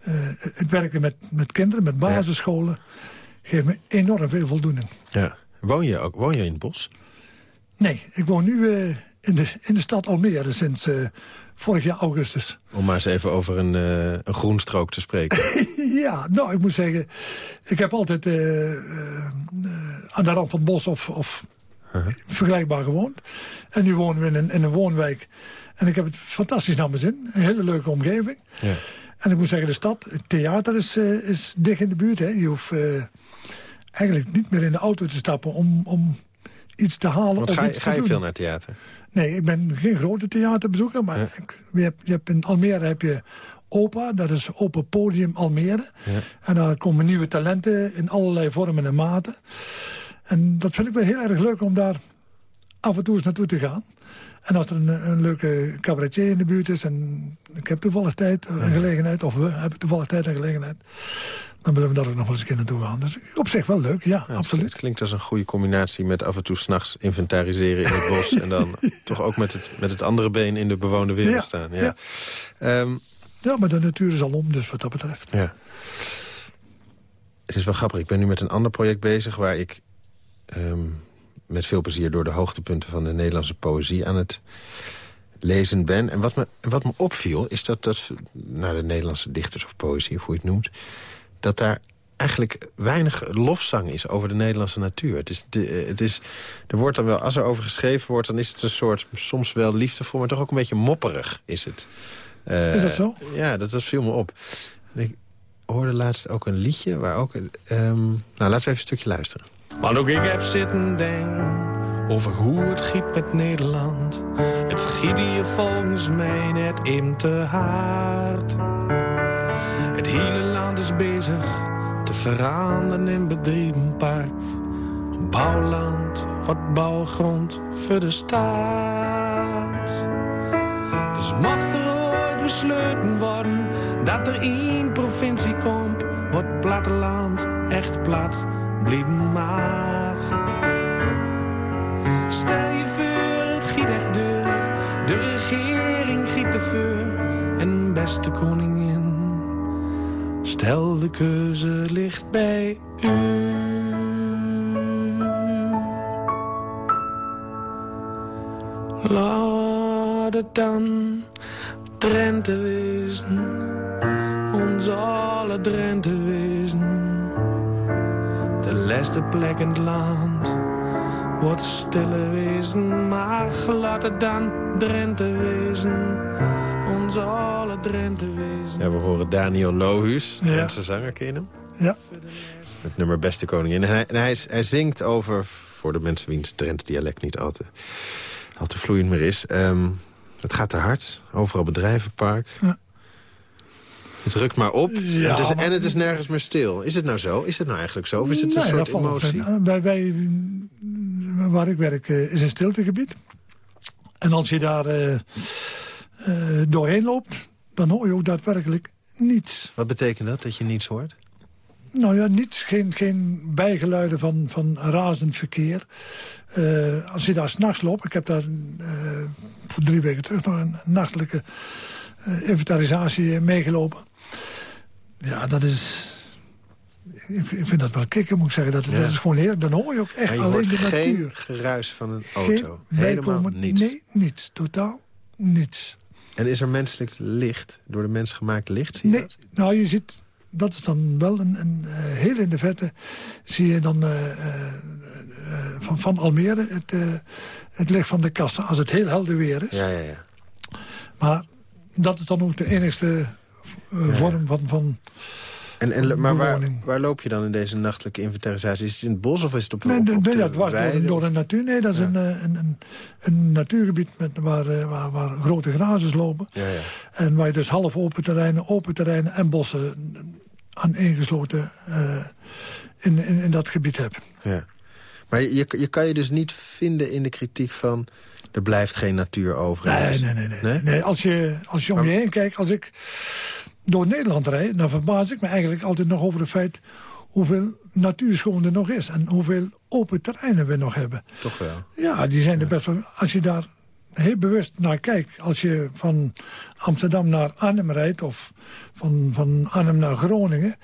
eh, het werken met, met kinderen, met basisscholen... geeft me enorm veel voldoening. Ja. Woon je ook? Woon je in het bos? Nee, ik woon nu in, de, in de stad Almere sinds vorig jaar augustus. Om maar eens even over een, eh, een groenstrook te spreken. [laughs] Ja, nou, ik moet zeggen... ik heb altijd eh, eh, aan de rand van het bos of, of vergelijkbaar gewoond. En nu wonen we in een, in een woonwijk. En ik heb het fantastisch naar mijn zin. Een hele leuke omgeving. ja. En ik moet zeggen, de stad, het theater is, is dicht in de buurt. Hè. Je hoeft eigenlijk niet meer in de auto te stappen om, om iets te halen Want of ga, iets ga je doen. veel naar theater? Nee, ik ben geen grote theaterbezoeker. Maar Ja. ik, je, hebt, je hebt in Almere heb je OPA, dat is Open Podium Almere. Ja. En daar komen nieuwe talenten in allerlei vormen en maten. En dat vind ik wel heel erg leuk om daar af en toe eens naartoe te gaan. En als er een, een leuke cabaretier in de buurt is... en ik heb toevallig tijd en gelegenheid... of we hebben toevallig tijd en gelegenheid... dan willen we daar ook nog wel eens een keer naartoe gaan. Dus op zich wel leuk, ja, absoluut. Het klinkt als een goede combinatie met af en toe s'nachts inventariseren in het bos... en dan [laughs] toch ook met het, met het andere been in de bewoonde wereld Ja, staan. Ja. ja. Ehm, Ja, maar de natuur is al om, dus wat dat betreft. Ja. Het is wel grappig. Ik ben nu met een ander project bezig waar ik... ehm, met veel plezier door de hoogtepunten van de Nederlandse poëzie aan het lezen ben. En wat me, wat me opviel is dat, dat naar de Nederlandse dichters of poëzie, of hoe je het noemt... dat daar eigenlijk weinig lofzang is over de Nederlandse natuur. Het is, het is, er wordt dan wel, als er over geschreven wordt... dan is het een soort, soms wel liefdevol, maar toch ook een beetje mopperig is het. Uh, is dat zo? Ja, dat, dat viel me op. ik hoorde laatst ook een liedje waar ook... Um, nou, laten we even een stukje luisteren. Want ook ik heb zitten denken over hoe het giet met Nederland. Het giet hier volgens mij net in te hard. Het hele land is bezig te veranderen in bedrijvenpark. Bouwland wordt bouwgrond voor de staat. Dus mag er ooit besloten worden dat er één provincie komt, wordt platteland echt plat blieben mag. Stel je voor, het giet echt deur. De regering giet de vuur. En beste koningin, stel de keuze ligt bij u. Laat het dan Drenthe wezen, ons alle Drenthe wezen de laatste plek in het land wordt stille wezen, maar laat het dan Drenthe wezen. Onze alle Drenthe wezen. Ja, we horen Daniel Lohuus, Drentse ja. zanger, ken hem? Ja. Het nummer Beste Koningin. En hij, en hij, hij zingt over, voor de mensen wiens Drents dialect niet al te, al te vloeiend meer is... Um, het gaat te hard, overal bedrijvenpark. Ja. Het rukt maar op ja, het is, en het is nergens meer stil. Is het nou zo? Is het nou eigenlijk zo? Of is het een soort emotie? Wij, wij, waar ik werk eh, is een stiltegebied. En als je daar uh, uh, doorheen loopt, dan hoor je ook daadwerkelijk niets. Wat betekent dat, dat je niets hoort? Nou ja, niets. Geen, geen bijgeluiden van, van razend verkeer. Uh, als je daar s'nachts loopt... Ik heb daar voor drie weken terug nog een nachtelijke inventarisatie meegelopen. Ja, dat is... Ik vind dat wel kicken, moet ik zeggen. Dat, dat is gewoon heerlijk. Dan hoor je ook echt alleen de natuur. geen geruis van een auto? Helemaal niets? Nee, niets. Totaal niets. En is er menselijk licht? Door de mens gemaakt licht, zie je nee, dat? nou je ziet... Dat is dan wel een, een uh, heel in de vette... zie je dan uh, uh, van, van Almere het, het licht van de kassen. Als het heel helder weer is. Ja, ja, ja. Maar dat is dan ook de enigste vorm van... van en, en, maar waar, waar, loop je dan in deze nachtelijke inventarisatie? Is het in het bos of is het op, nee, op nee, dat was door, door, de natuur. Nee, dat is een, een, een, een, natuurgebied met, waar, eh, waar, waar grote grazers lopen. Ja, ja. En waar je dus half open terreinen, open terreinen en bossen aan ingesloten uh, in, in, in dat gebied hebt. Ja. Maar je, je kan je dus niet vinden in de kritiek van... er blijft geen natuur over. Nee, nee, nee, nee, nee? als, je, als je om je heen kijkt, als ik door Nederland rijd... dan verbaas ik me eigenlijk altijd nog over het feit... hoeveel natuurschoon er nog is. En hoeveel open terreinen we nog hebben. Toch wel? Ja, die zijn er best wel... Als je daar heel bewust naar kijkt... als je van Amsterdam naar Arnhem rijdt... of van, van Arnhem naar Groningen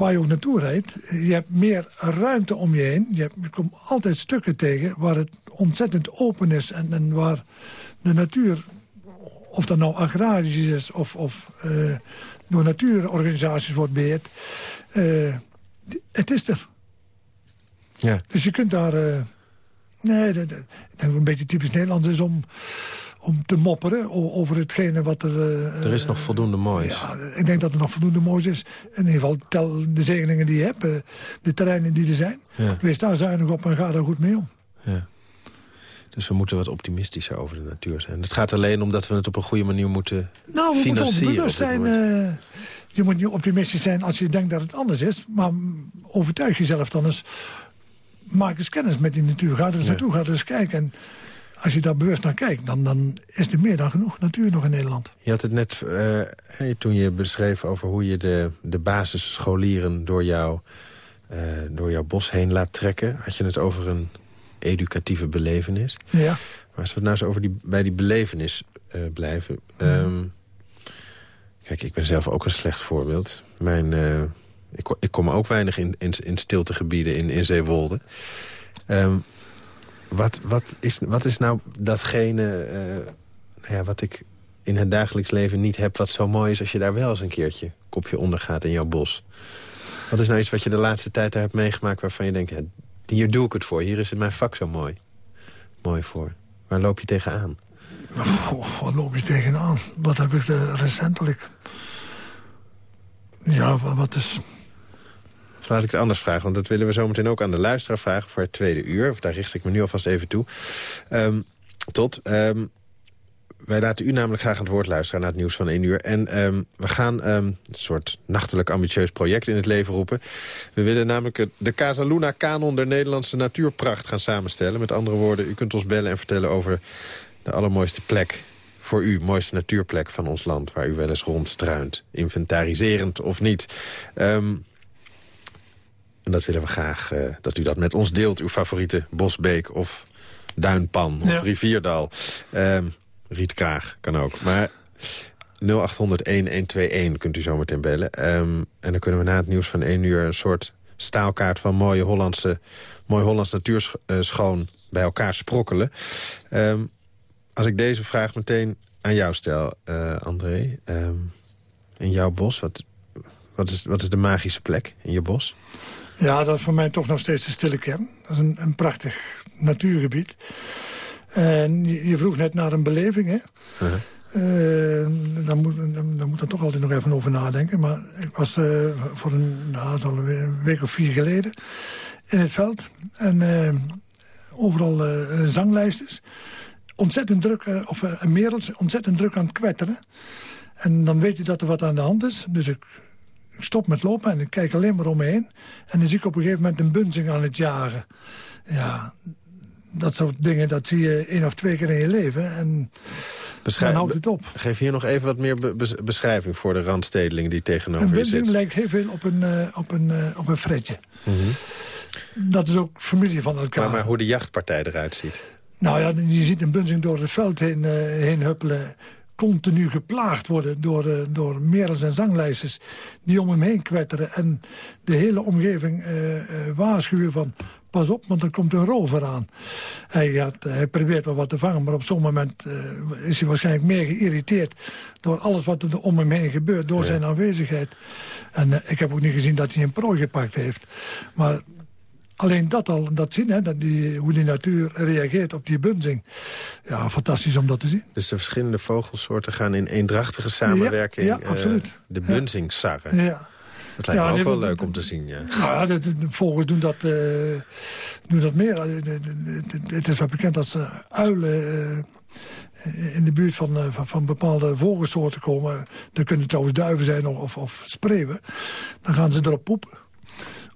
waar je ook naartoe rijdt, je hebt meer ruimte om je heen. Je, hebt, je komt altijd stukken tegen waar het ontzettend open is... en, en waar de natuur of dat nou agrarisch is of, of uh, door natuurorganisaties wordt beheerd. Uh, het is er. Ja. Dus je kunt daar... Uh, nee, dat, dat, dat een beetje typisch Nederlands is om, om te mopperen over hetgene wat er... er is nog voldoende moois. Ja, ik denk dat er nog voldoende moois is. In ieder geval tel de zegeningen die je hebt, de terreinen die er zijn. Ja. Wees daar zuinig op en ga daar goed mee om. Ja. Dus we moeten wat optimistischer over de natuur zijn. Het gaat alleen om dat we het op een goede manier moeten nou, we financieren. Moeten bewust zijn, uh, je moet niet optimistisch zijn als je denkt dat het anders is. Maar overtuig jezelf dan eens. Maak eens kennis met die natuur. Ga er eens naartoe, ga er eens kijken. En als je daar bewust naar kijkt, dan, dan is er meer dan genoeg natuur nog in Nederland. Je had het net, uh, toen je beschreef over hoe je de, de basisscholieren door, jou, uh, door jouw bos heen laat trekken. Had je het over een educatieve belevenis. Ja. Maar als we het nou zo over die, bij die belevenis uh, blijven... Um, kijk, ik ben zelf ook een slecht voorbeeld. Mijn, uh, ik, ik kom ook weinig in, in, in stiltegebieden in, in Zeewolde. Ehm, wat, wat, is, wat is nou datgene nou ja, wat ik in het dagelijks leven niet heb... wat zo mooi is als je daar wel eens een keertje kopje onder gaat in jouw bos? Wat is nou iets wat je de laatste tijd daar hebt meegemaakt... waarvan je denkt, ja, hier doe ik het voor. Hier is het mijn vak zo mooi, mooi voor. Waar loop je tegenaan? Oh, wat loop je tegenaan? Wat heb ik de, recentelijk... Ja, wat is... Of laat ik het anders vragen, want dat willen we zometeen ook aan de luisteraar vragen... voor het tweede uur, of daar richt ik me nu alvast even toe. Um, tot, um, wij laten u namelijk graag aan het woord luisteren... naar het nieuws van 1 uur. En um, we gaan um, een soort nachtelijk ambitieus project in het leven roepen. We willen namelijk de Casa Luna Kanon der Nederlandse natuurpracht gaan samenstellen. Met andere woorden, u kunt ons bellen en vertellen over de allermooiste plek voor u, mooiste natuurplek van ons land... waar u wel eens rondstruint, inventariserend of niet. Um, en dat willen we graag, uh, dat u dat met ons deelt. Uw favoriete bosbeek of duinpan of ja. rivierdal. Um, Rietkraag kan ook. Maar 0800-1121 kunt u zometeen bellen. Um, en dan kunnen we na het nieuws van 1 uur... een soort staalkaart van mooie Hollandse, mooi Hollands natuurschoon bij elkaar sprokkelen. Um, als ik deze vraag meteen aan jou stel, uh, André. Um, in jouw bos, wat, wat, is, wat is de magische plek in je bos? Ja, dat is voor mij toch nog steeds de stille kern. Dat is een, een prachtig natuurgebied. En je vroeg net naar een beleving, hè? Uh -huh. uh, daar, moet, daar moet dan toch altijd nog even over nadenken. Maar ik was uh, voor een, nou, een week of vier geleden in het veld. En uh, overal zanglijsters. Ontzettend druk, of een merel, ontzettend druk aan het kwetteren. En dan weet je dat er wat aan de hand is. Dus ik, ik stop met lopen en ik kijk alleen maar om me heen. En dan zie ik op een gegeven moment een bunzing aan het jagen. Ja, dat soort dingen, dat zie je één of twee keer in je leven. En Beschrijf, dan houdt het op. Geef hier nog even wat meer beschrijving voor de randstedeling die tegenover je zit. Een lijkt heel veel op een, uh, op een, uh, op een fretje. Mm -hmm. Dat is ook familie van elkaar. Maar, maar, hoe de jachtpartij eruit ziet? Nou ja, je ziet een bunzing door het veld heen, uh, heen huppelen continu geplaagd worden door, door merels en zanglijsters... die om hem heen kwetteren en de hele omgeving uh, waarschuwen van pas op, want er komt een rover aan. Hij, gaat, hij probeert wel wat te vangen, maar op zo'n moment uh, is hij waarschijnlijk meer geïrriteerd... door alles wat er om hem heen gebeurt, door ja. zijn aanwezigheid. En uh, ik heb ook niet gezien dat hij een prooi gepakt heeft. Maar alleen dat al, dat zien, hè, dat die, hoe die natuur reageert op die bunzing. Ja, fantastisch om dat te zien. Dus de verschillende vogelsoorten gaan in eendrachtige samenwerking... Ja, ja absoluut. Uh, de bunzing sarren. Ja. Dat lijkt ja, me ook wel leuk om te zien, ja. Nou ja, vogels doen dat, uh, doen dat meer. Het is wel bekend dat ze uilen... Uh, in de buurt van, van, van, bepaalde vogelsoorten komen. Er kunnen trouwens duiven zijn of, of, of spreeuwen. Dan gaan ze erop poepen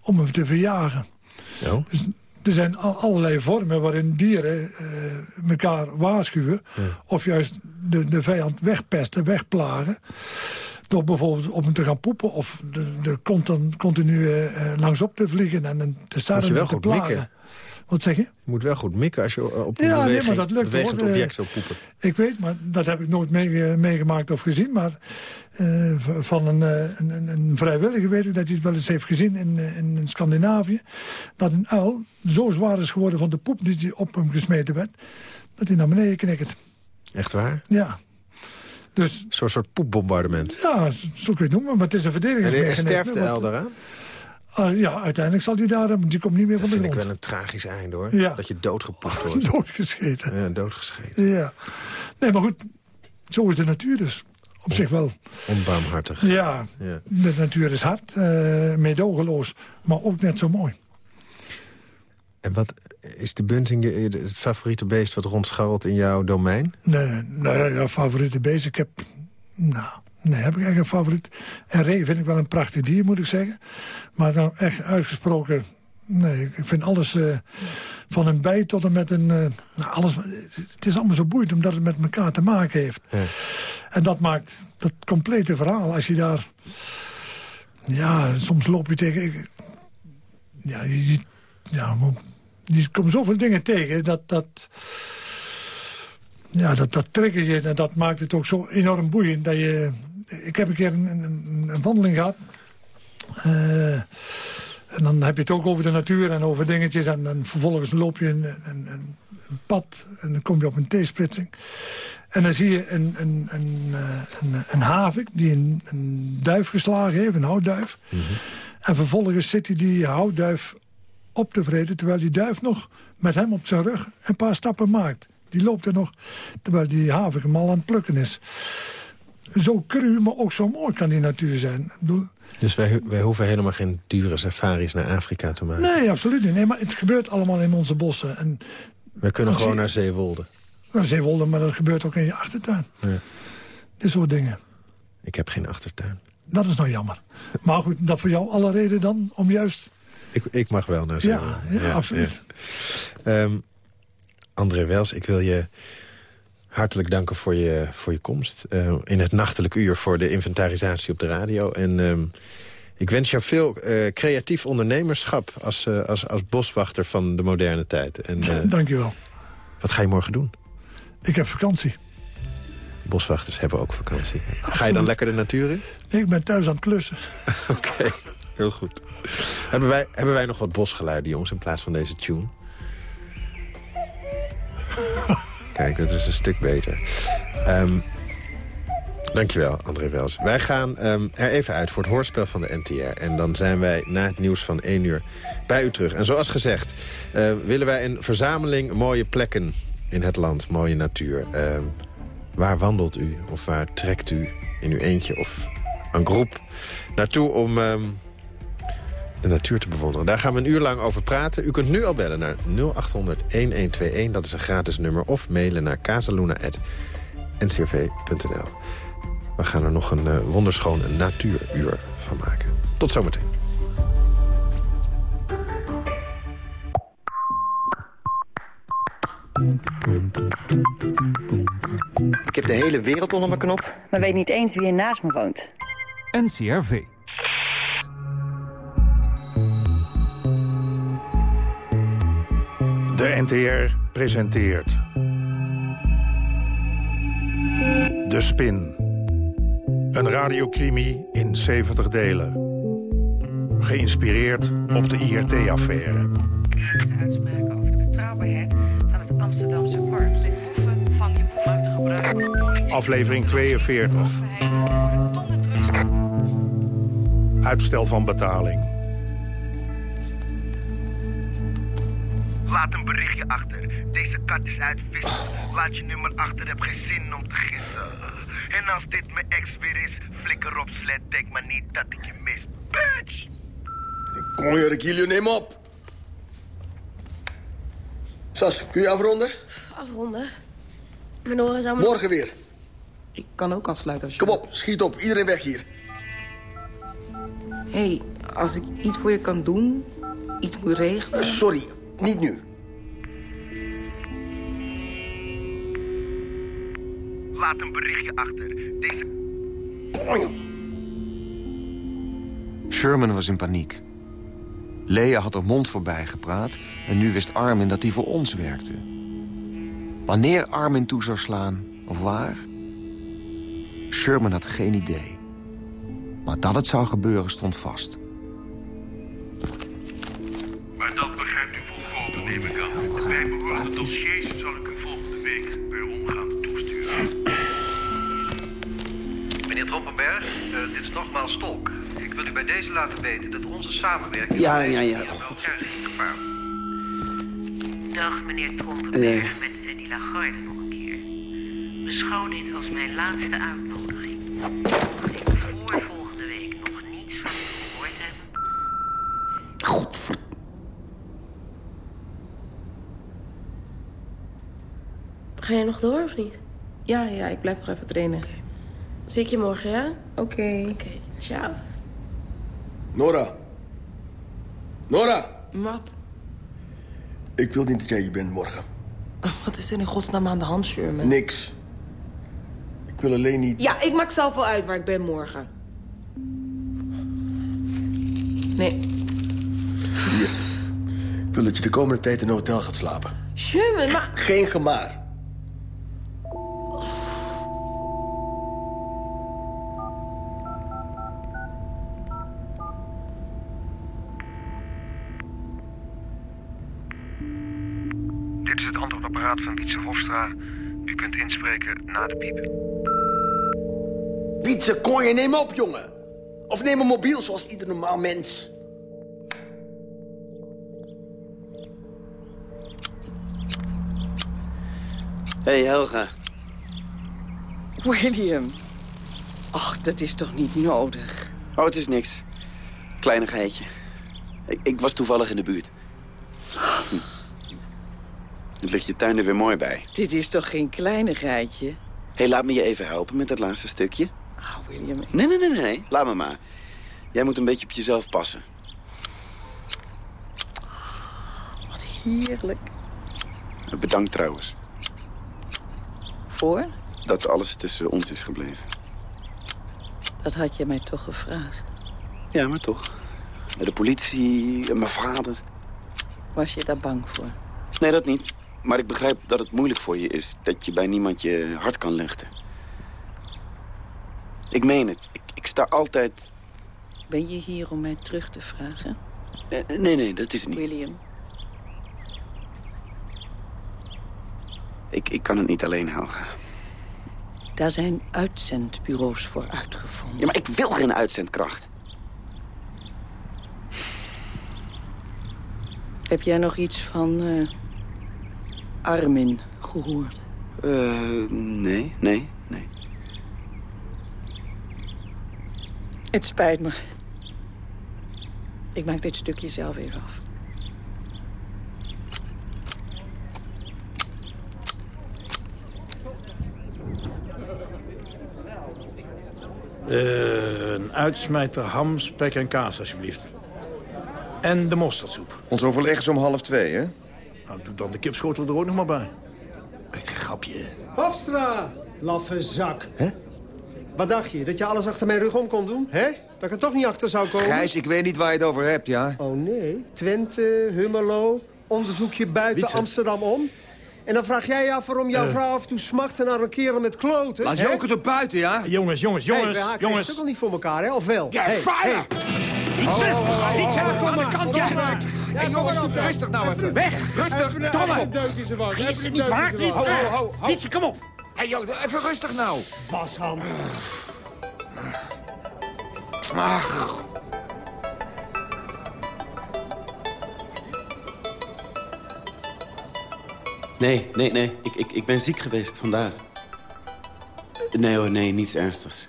om hem te verjagen. Ja. Dus, er zijn allerlei vormen waarin dieren uh, elkaar waarschuwen... Ja. of juist de, de vijand wegpesten, wegplagen door bijvoorbeeld op hem te gaan poepen... of er continu uh, langs op te vliegen en te sarren en te plagen. Mikken. Wat zeg je? Je moet wel goed mikken als je op een ja, beweging, nee, maar dat lukt, bewegend hoor. object wil poepen. Ik weet, maar dat heb ik nooit mee, meegemaakt of gezien. Maar uh, van een, een, een, een, vrijwilliger weet ik dat hij het wel eens heeft gezien in, in, in Scandinavië. Dat een uil zo zwaar is geworden van de poep die op hem gesmeten werd... dat hij naar beneden knikkert. Echt waar? Ja. Dus, een soort, poepbombardement. Ja, zo kun je het noemen, maar het is een verdedigingsmechanisme. En sterft de uil daaraan? Uh, ja, uiteindelijk zal hij daar, die komt niet meer dat van de grond. Dat vind ik wel een tragisch einde, hoor. Ja. Dat je doodgepoest [laughs] wordt. doodgescheten. Ja, doodgescheten. Ja. Nee, maar goed, zo is de natuur dus. Op zich wel. Onbarmhartig. Ja, ja, de natuur is hard, uh, meedogenloos, maar ook net zo mooi. En wat is de bunting het favoriete beest wat rondscharrelt in jouw domein? Nee, nee, ja, favoriete beest, ik heb... Nou, nee, heb ik echt een favoriet. En ree vind ik wel een prachtig dier, moet ik zeggen. Maar dan echt uitgesproken... Nee, ik vind alles uh, van een bij tot en met een... Uh, nou, alles, het is allemaal zo boeiend omdat het met elkaar te maken heeft. Ja. En dat maakt dat complete verhaal. Als je daar... Ja, soms loop je tegen... Ja, je, ja, je komt zoveel dingen tegen dat... dat ja, dat, dat triggert je en dat maakt het ook zo enorm boeiend. Dat je, ik heb een keer een, een, een wandeling gehad. Uh, En dan heb je het ook over de natuur en over dingetjes. En, en vervolgens loop je een, een, een, pad en dan kom je op een T-splitsing. En dan zie je een, een, een, eh, een, een havik die een, een duif geslagen heeft, een houtduif. En vervolgens zit hij die houtduif op te vreten... terwijl die duif nog met hem op zijn rug een paar stappen maakt. Die loopt er nog, terwijl die havik hem al aan het plukken is. Zo cru, maar ook zo mooi kan die natuur zijn. Dus wij, wij hoeven helemaal geen dure safaris naar Afrika te maken. Nee, absoluut niet. Nee, maar het gebeurt allemaal in onze bossen. En We kunnen gewoon je- naar Zeewolde. nou, Zeewolde, maar dat gebeurt ook in je achtertuin. Ja. Dit soort dingen. Ik heb geen achtertuin. Dat is nou jammer. Maar goed, dat voor jou alle reden dan om juist... Ik, ik mag wel naar Ja, Zeewolde. ja, absoluut. ja. Ehm, André Wels, ik wil je hartelijk danken voor je, voor je komst. eh, in het nachtelijk uur voor de inventarisatie op de radio. En ehm, ik wens jou veel eh, creatief ondernemerschap... Als, eh, als, als boswachter van de moderne tijd. En Dank je wel. wat ga je morgen doen? Ik heb vakantie. Boswachters hebben ook vakantie. Ga je dan lekker de natuur in? Nee, ik ben thuis aan het klussen. [laughs] Oké, heel goed. Hebben wij, hebben wij nog wat bosgeluiden, jongens, in plaats van deze tune? Kijk, dat is een stuk beter. Ehm, dankjewel, André Wels. Wij gaan ehm, er even uit voor het hoorspel van de NTR. En dan zijn wij na het nieuws van 1 uur bij u terug. En zoals gezegd, eh, willen wij een verzameling mooie plekken in het land. Mooie natuur. Ehm, waar wandelt u of waar trekt u in uw eentje of een groep naartoe om de natuur te bewonderen. Daar gaan we een uur lang over praten. U kunt nu al bellen naar 0800-1121. Dat is een gratis nummer. Of mailen naar casaluna.ncrv.nl. We gaan er nog een eh, wonderschoon natuuruur van maken. Tot zometeen. Ik heb de hele wereld onder mijn knop. maar weet niet eens wie er naast me woont. NCRV. De NTR presenteert... De Spin. Een radiocrimi in 70 delen. Geïnspireerd op de IRT-affaire. uitspraken over de betrouwbaarheid van het Amsterdamse korps. Boeven vang je boeven uit gebruik. Aflevering 42. worden tonnen drugs. Uitstel van betaling. Laat een berichtje achter. Deze kat is uit vis. Laat je nummer achter, heb geen zin om te gissen. En als dit mijn ex weer is, flikker op sled, denk maar niet dat ik je mis. Bitch! Kom hier, Aquilio, neem op. Sas, kun je afronden? Afronden. Mijn oren zou me... Morgen weer. Ik kan ook afsluiten als je... Kom op, schiet op. Iedereen weg hier. Hé, hey, als ik iets voor je kan doen, iets moet regelen... Eh, sorry, niet nu. Laat een berichtje achter. Deze... Sherman was in paniek. Lea had haar mond voorbij gepraat... en nu wist Armin dat hij voor ons werkte. Wanneer Armin toe zou slaan, of waar? Sherman had geen idee. Maar dat het zou gebeuren stond vast. Maar dat begrijpt u volkomen, neem ik aan. Bij behorende dossiers zal ik u volgende week weer omgaand toesturen. Meneer Trompenberg, eh, dit is nogmaals Stolk. Ik wil u bij deze laten weten dat onze samenwerking... Ja, ja, ja. Dag, meneer Trompenberg, met Eddie Lagarde nog een keer. Beschouw dit als mijn laatste uitnodiging. Mocht ik voor volgende week nog niets van u gehoord hebben... Godver... Ga je nog door of niet? Ja, ja, ik blijf nog even trainen. Zie ik je morgen, ja? Oké. Oké, ciao. Nora. Nora. Wat? Ik wil niet dat jij hier bent morgen. Wat is er in godsnaam aan de hand, Sherman? Niks. Ik wil alleen niet... Ja, ik maak zelf wel uit waar ik ben morgen. Nee. Hier. Ik wil dat je de komende tijd in een hotel gaat slapen. Sherman, maar... Geen gemaar. Dit is het antwoordapparaat van Wietse Hofstra. U kunt inspreken na de piep. Wietse, kon je neem op, jongen. Of neem een mobiel zoals ieder normaal mens. hey, Helga. William. Ach, dat is toch niet nodig? Oh, het is niks. Kleinigheidje. Ik, ik was toevallig in de buurt. [gasps] Hm. Het ligt je tuin er weer mooi bij. Dit is toch geen kleinigheidje? Hé, hey, laat me je even helpen met dat laatste stukje. Ah, William... ik- Nee, nee, nee, nee. Laat me maar. Jij moet een beetje op jezelf passen. Heerlijk. Bedankt trouwens. Voor? Dat alles tussen ons is gebleven. Dat had je mij toch gevraagd. Ja, maar toch. De politie mijn vader. Was je daar bang voor? Nee, dat niet. Maar ik begrijp dat het moeilijk voor je is. Dat je bij niemand je hart kan luchten. Ik meen het. Ik, ik sta altijd... Ben je hier om mij terug te vragen? Eh, nee, nee, dat is het niet. William, Ik, ik kan het niet alleen, Helga. daar zijn uitzendbureaus voor uitgevonden. Ja, maar ik wil geen uitzendkracht. Heb jij nog iets van eh, Armin gehoord? Eh, nee, nee, nee. Het spijt me. Ik maak dit stukje zelf even af. Eh, een uitsmijter ham, spek en kaas, alsjeblieft. En de mosterdsoep. Ons overleg is om half twee, hè? Nou, doe dan de kipschotel er ook nog maar bij. Echt een grapje. Hofstra, laffe zak. Wat dacht je, dat je alles achter mijn rug om kon doen? Hè? Dat ik er toch niet achter zou komen? Gijs, ik weet niet waar je het over hebt, ja? Oh nee, Twente, Hummelo, onderzoekje buiten Wietse. Amsterdam om. En dan vraag jij je af waarom jouw Eh. vrouw af en toe smachtte naar een kerel met kloten. Laat hè? Joke er buiten, ja? Jongens, jongens, Hey, jongens, we haken jongens. het ook al niet voor elkaar, hè? Of wel? Ja, hey, fire! Niet zet! Niet zet! kom Aan de kant, kom ja! jongens, rustig nou even. Weg! Rustig! Domme! Is het niet waard, Wietse? Wietse, kom op! Hé, joh, even rustig nou. Washand. Ach. Nee, nee, nee. Ik, ik, ik ben ziek geweest, vandaar. Nee hoor, nee, niets ernstigs.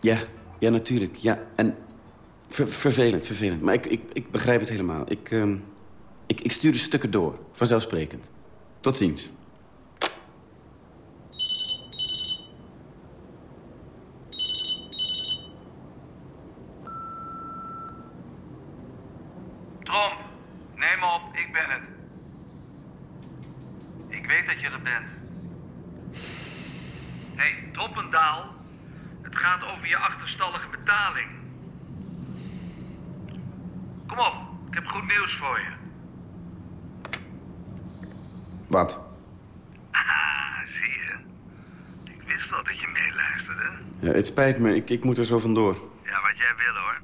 Ja, ja, natuurlijk. Ja, en ver- vervelend, vervelend. Maar ik, ik, ik begrijp het helemaal. Ik, ehm, ik, ik stuur de stukken door, vanzelfsprekend. Tot ziens. Tromp, neem op, ik ben het. Ik weet dat je er bent. Hé, hey, Troppendaal. Het gaat over je achterstallige betaling. Kom op, ik heb goed nieuws voor je. Wat? Ah, zie je. Ik wist al dat je meeluisterde. Ja, het spijt me, ik, ik moet er zo vandoor. Ja, wat jij wil hoor.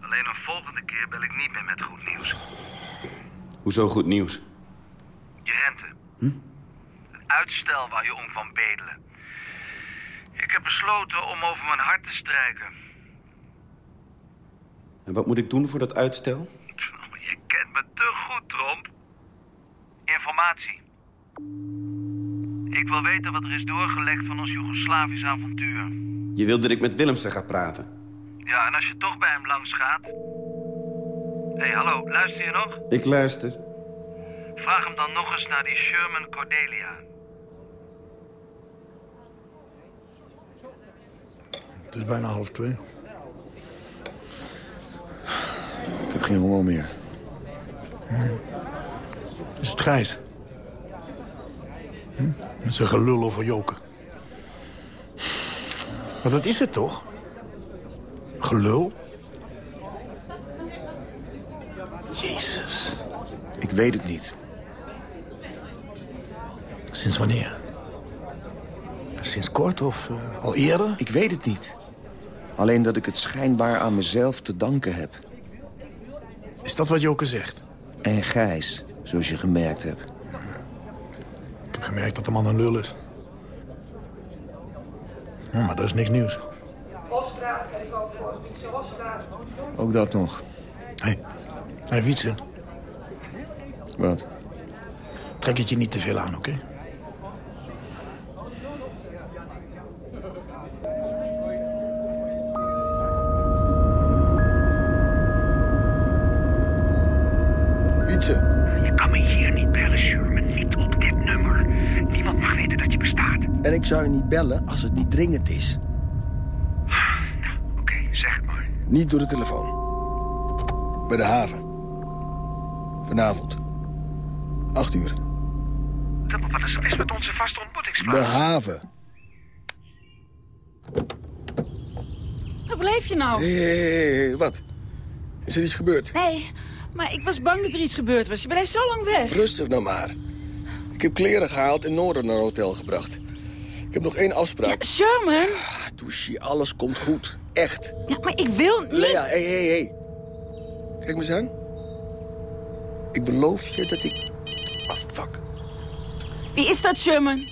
Alleen een volgende keer bel ik niet meer met goed nieuws. Hoezo goed nieuws? Je rente. Het uitstel waar je om van bedelen. Ik heb besloten om over mijn hart te strijken. En wat moet ik doen voor dat uitstel? [laughs] Je kent me te goed, Tromp. Informatie. Ik wil weten wat er is doorgelekt van ons Joegoslavisch avontuur. Je wil dat ik met Willemsen ga praten. Ja, en als je toch bij hem langs gaat... Hé, hey, hallo, luister je nog? Ik luister. Vraag hem dan nog eens naar die Sherman Cordelia. Het is bijna half twee. Ik heb geen honger meer. Is het Gijs? Hm? Met zijn gelul over joken. Maar dat is het toch? Gelul? Jezus. Ik weet het niet. Sinds wanneer? Sinds kort of eh, al eerder? Ik weet het niet. Alleen dat ik het schijnbaar aan mezelf te danken heb. Is dat wat Joke zegt? En Gijs, zoals je gemerkt hebt. Gemerkt dat de man een lul is. Ja, maar dat is niks nieuws. Ook dat nog. Hé, hey. hey, Wietse. Wat? Trek het je niet te veel aan, oké? Zou je niet bellen als het niet dringend is. Oké, zeg het maar. Niet door de telefoon. Bij de haven. Vanavond. Acht uur. Wat is er mis met onze vaste ontmoetingsplaats? De haven. Waar blijf je nou? Hé, hey, hey, wat? Is er iets gebeurd? Nee, maar ik was bang dat er iets gebeurd was. Je blijft zo lang weg. Rustig nou maar. Ik heb kleren gehaald en Noorden naar een hotel gebracht. Ik heb nog één afspraak. Sherman! Ah, Douche, alles komt goed. Echt. Ja, maar ik wil niet... Lea, hé, hé, hé. Kijk me eens aan. Ik beloof je dat ik... Oh, fuck. Wie is dat, Sherman?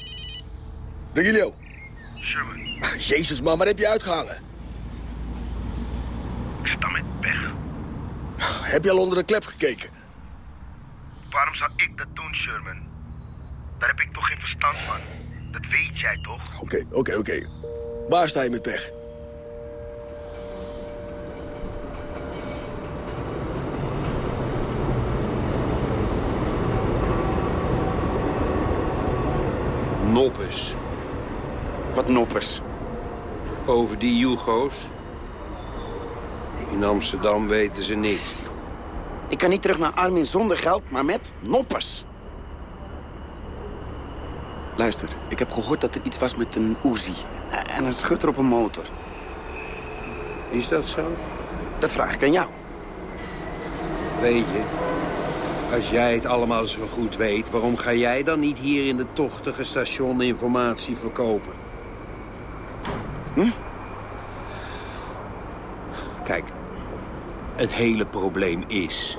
Regilio. Sherman. Jezus, man, waar heb je uitgehangen? Ik sta met pech. Heb je al onder de klep gekeken? Waarom zou ik dat doen, Sherman? Daar heb ik toch geen verstand van. Dat weet jij toch? Oké, oké, oké. Waar sta je met pech? Noppes. Wat noppers? Over die Jugo's. In Amsterdam weten ze niks. Ik kan niet terug naar Armin zonder geld, maar met noppers. Luister, ik heb gehoord dat er iets was met een Uzi. En een schutter op een motor. Is dat zo? Dat vraag ik aan jou. Weet je, als jij het allemaal zo goed weet... waarom ga jij dan niet hier in de tochtige station informatie verkopen? Hm? Kijk, het hele probleem is...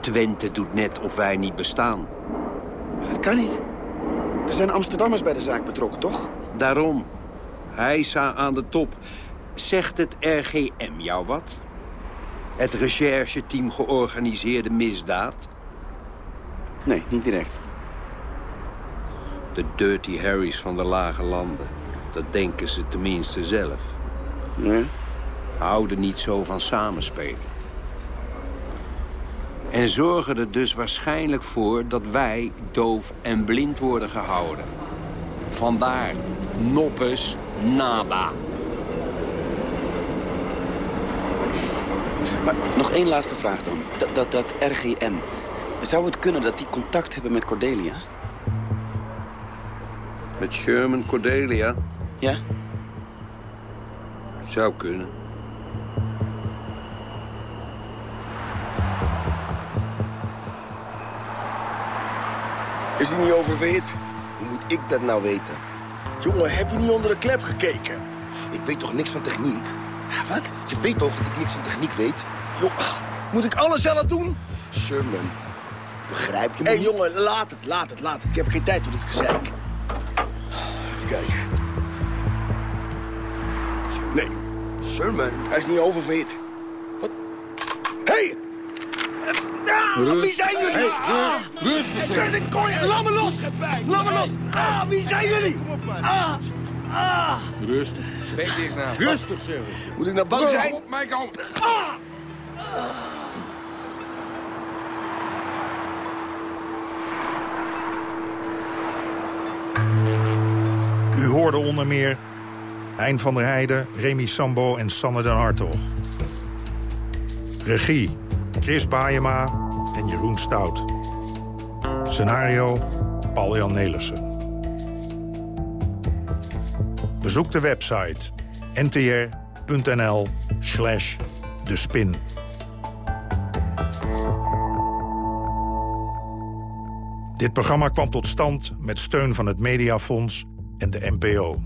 Twente doet net of wij niet bestaan. Dat kan niet. Er zijn Amsterdammers bij de zaak betrokken, toch? Daarom. Heisa aan de top. Zegt het RGM jou wat? Het rechercheteam georganiseerde misdaad? Nee, niet direct. De Dirty Harrys van de lage landen. Dat denken ze tenminste zelf. Ja? Houden niet zo van samenspelen. En zorgen er dus waarschijnlijk voor dat wij doof en blind worden gehouden. Vandaar noppes nada. Maar nog één laatste vraag dan. Dat, dat, dat RGM. Zou het kunnen dat die contact hebben met Cordelia? Met Sherman Cordelia? Ja. Zou kunnen. Is hij niet overweerd? Hoe moet ik dat nou weten? Jongen, heb je niet onder de klep gekeken? Ik weet toch niks van techniek? Wat? Je weet toch dat ik niks van techniek weet? Jo, moet ik alles zelf doen? Sherman, begrijp je me Hé hey, jongen, laat het, laat het, laat het. Ik heb geen tijd voor dit gezeik. Even kijken. Nee. Sherman. Hij is niet oververhit. Wat? Hé! Hey! Ah, wie zijn jullie? Ah, rustig, Kut, ik kon je. Laat me los! Laat me los! Ah, wie zijn jullie? Ah, ah. Rustig. Bek dicht nou. Rustig, zeg Moet ik nou bang zijn? Op mijn kant. Ah! U hoorde onder meer Hein van der Heijden, Remy Sambo en Sanne den Hartog. Regie, Chris Baayema en Jeroen Stout. Scenario, Paul-Jan Nelissen. Bezoek de website ntr.nl slash de spin. Dit programma kwam tot stand met steun van het Mediafonds en de NPO.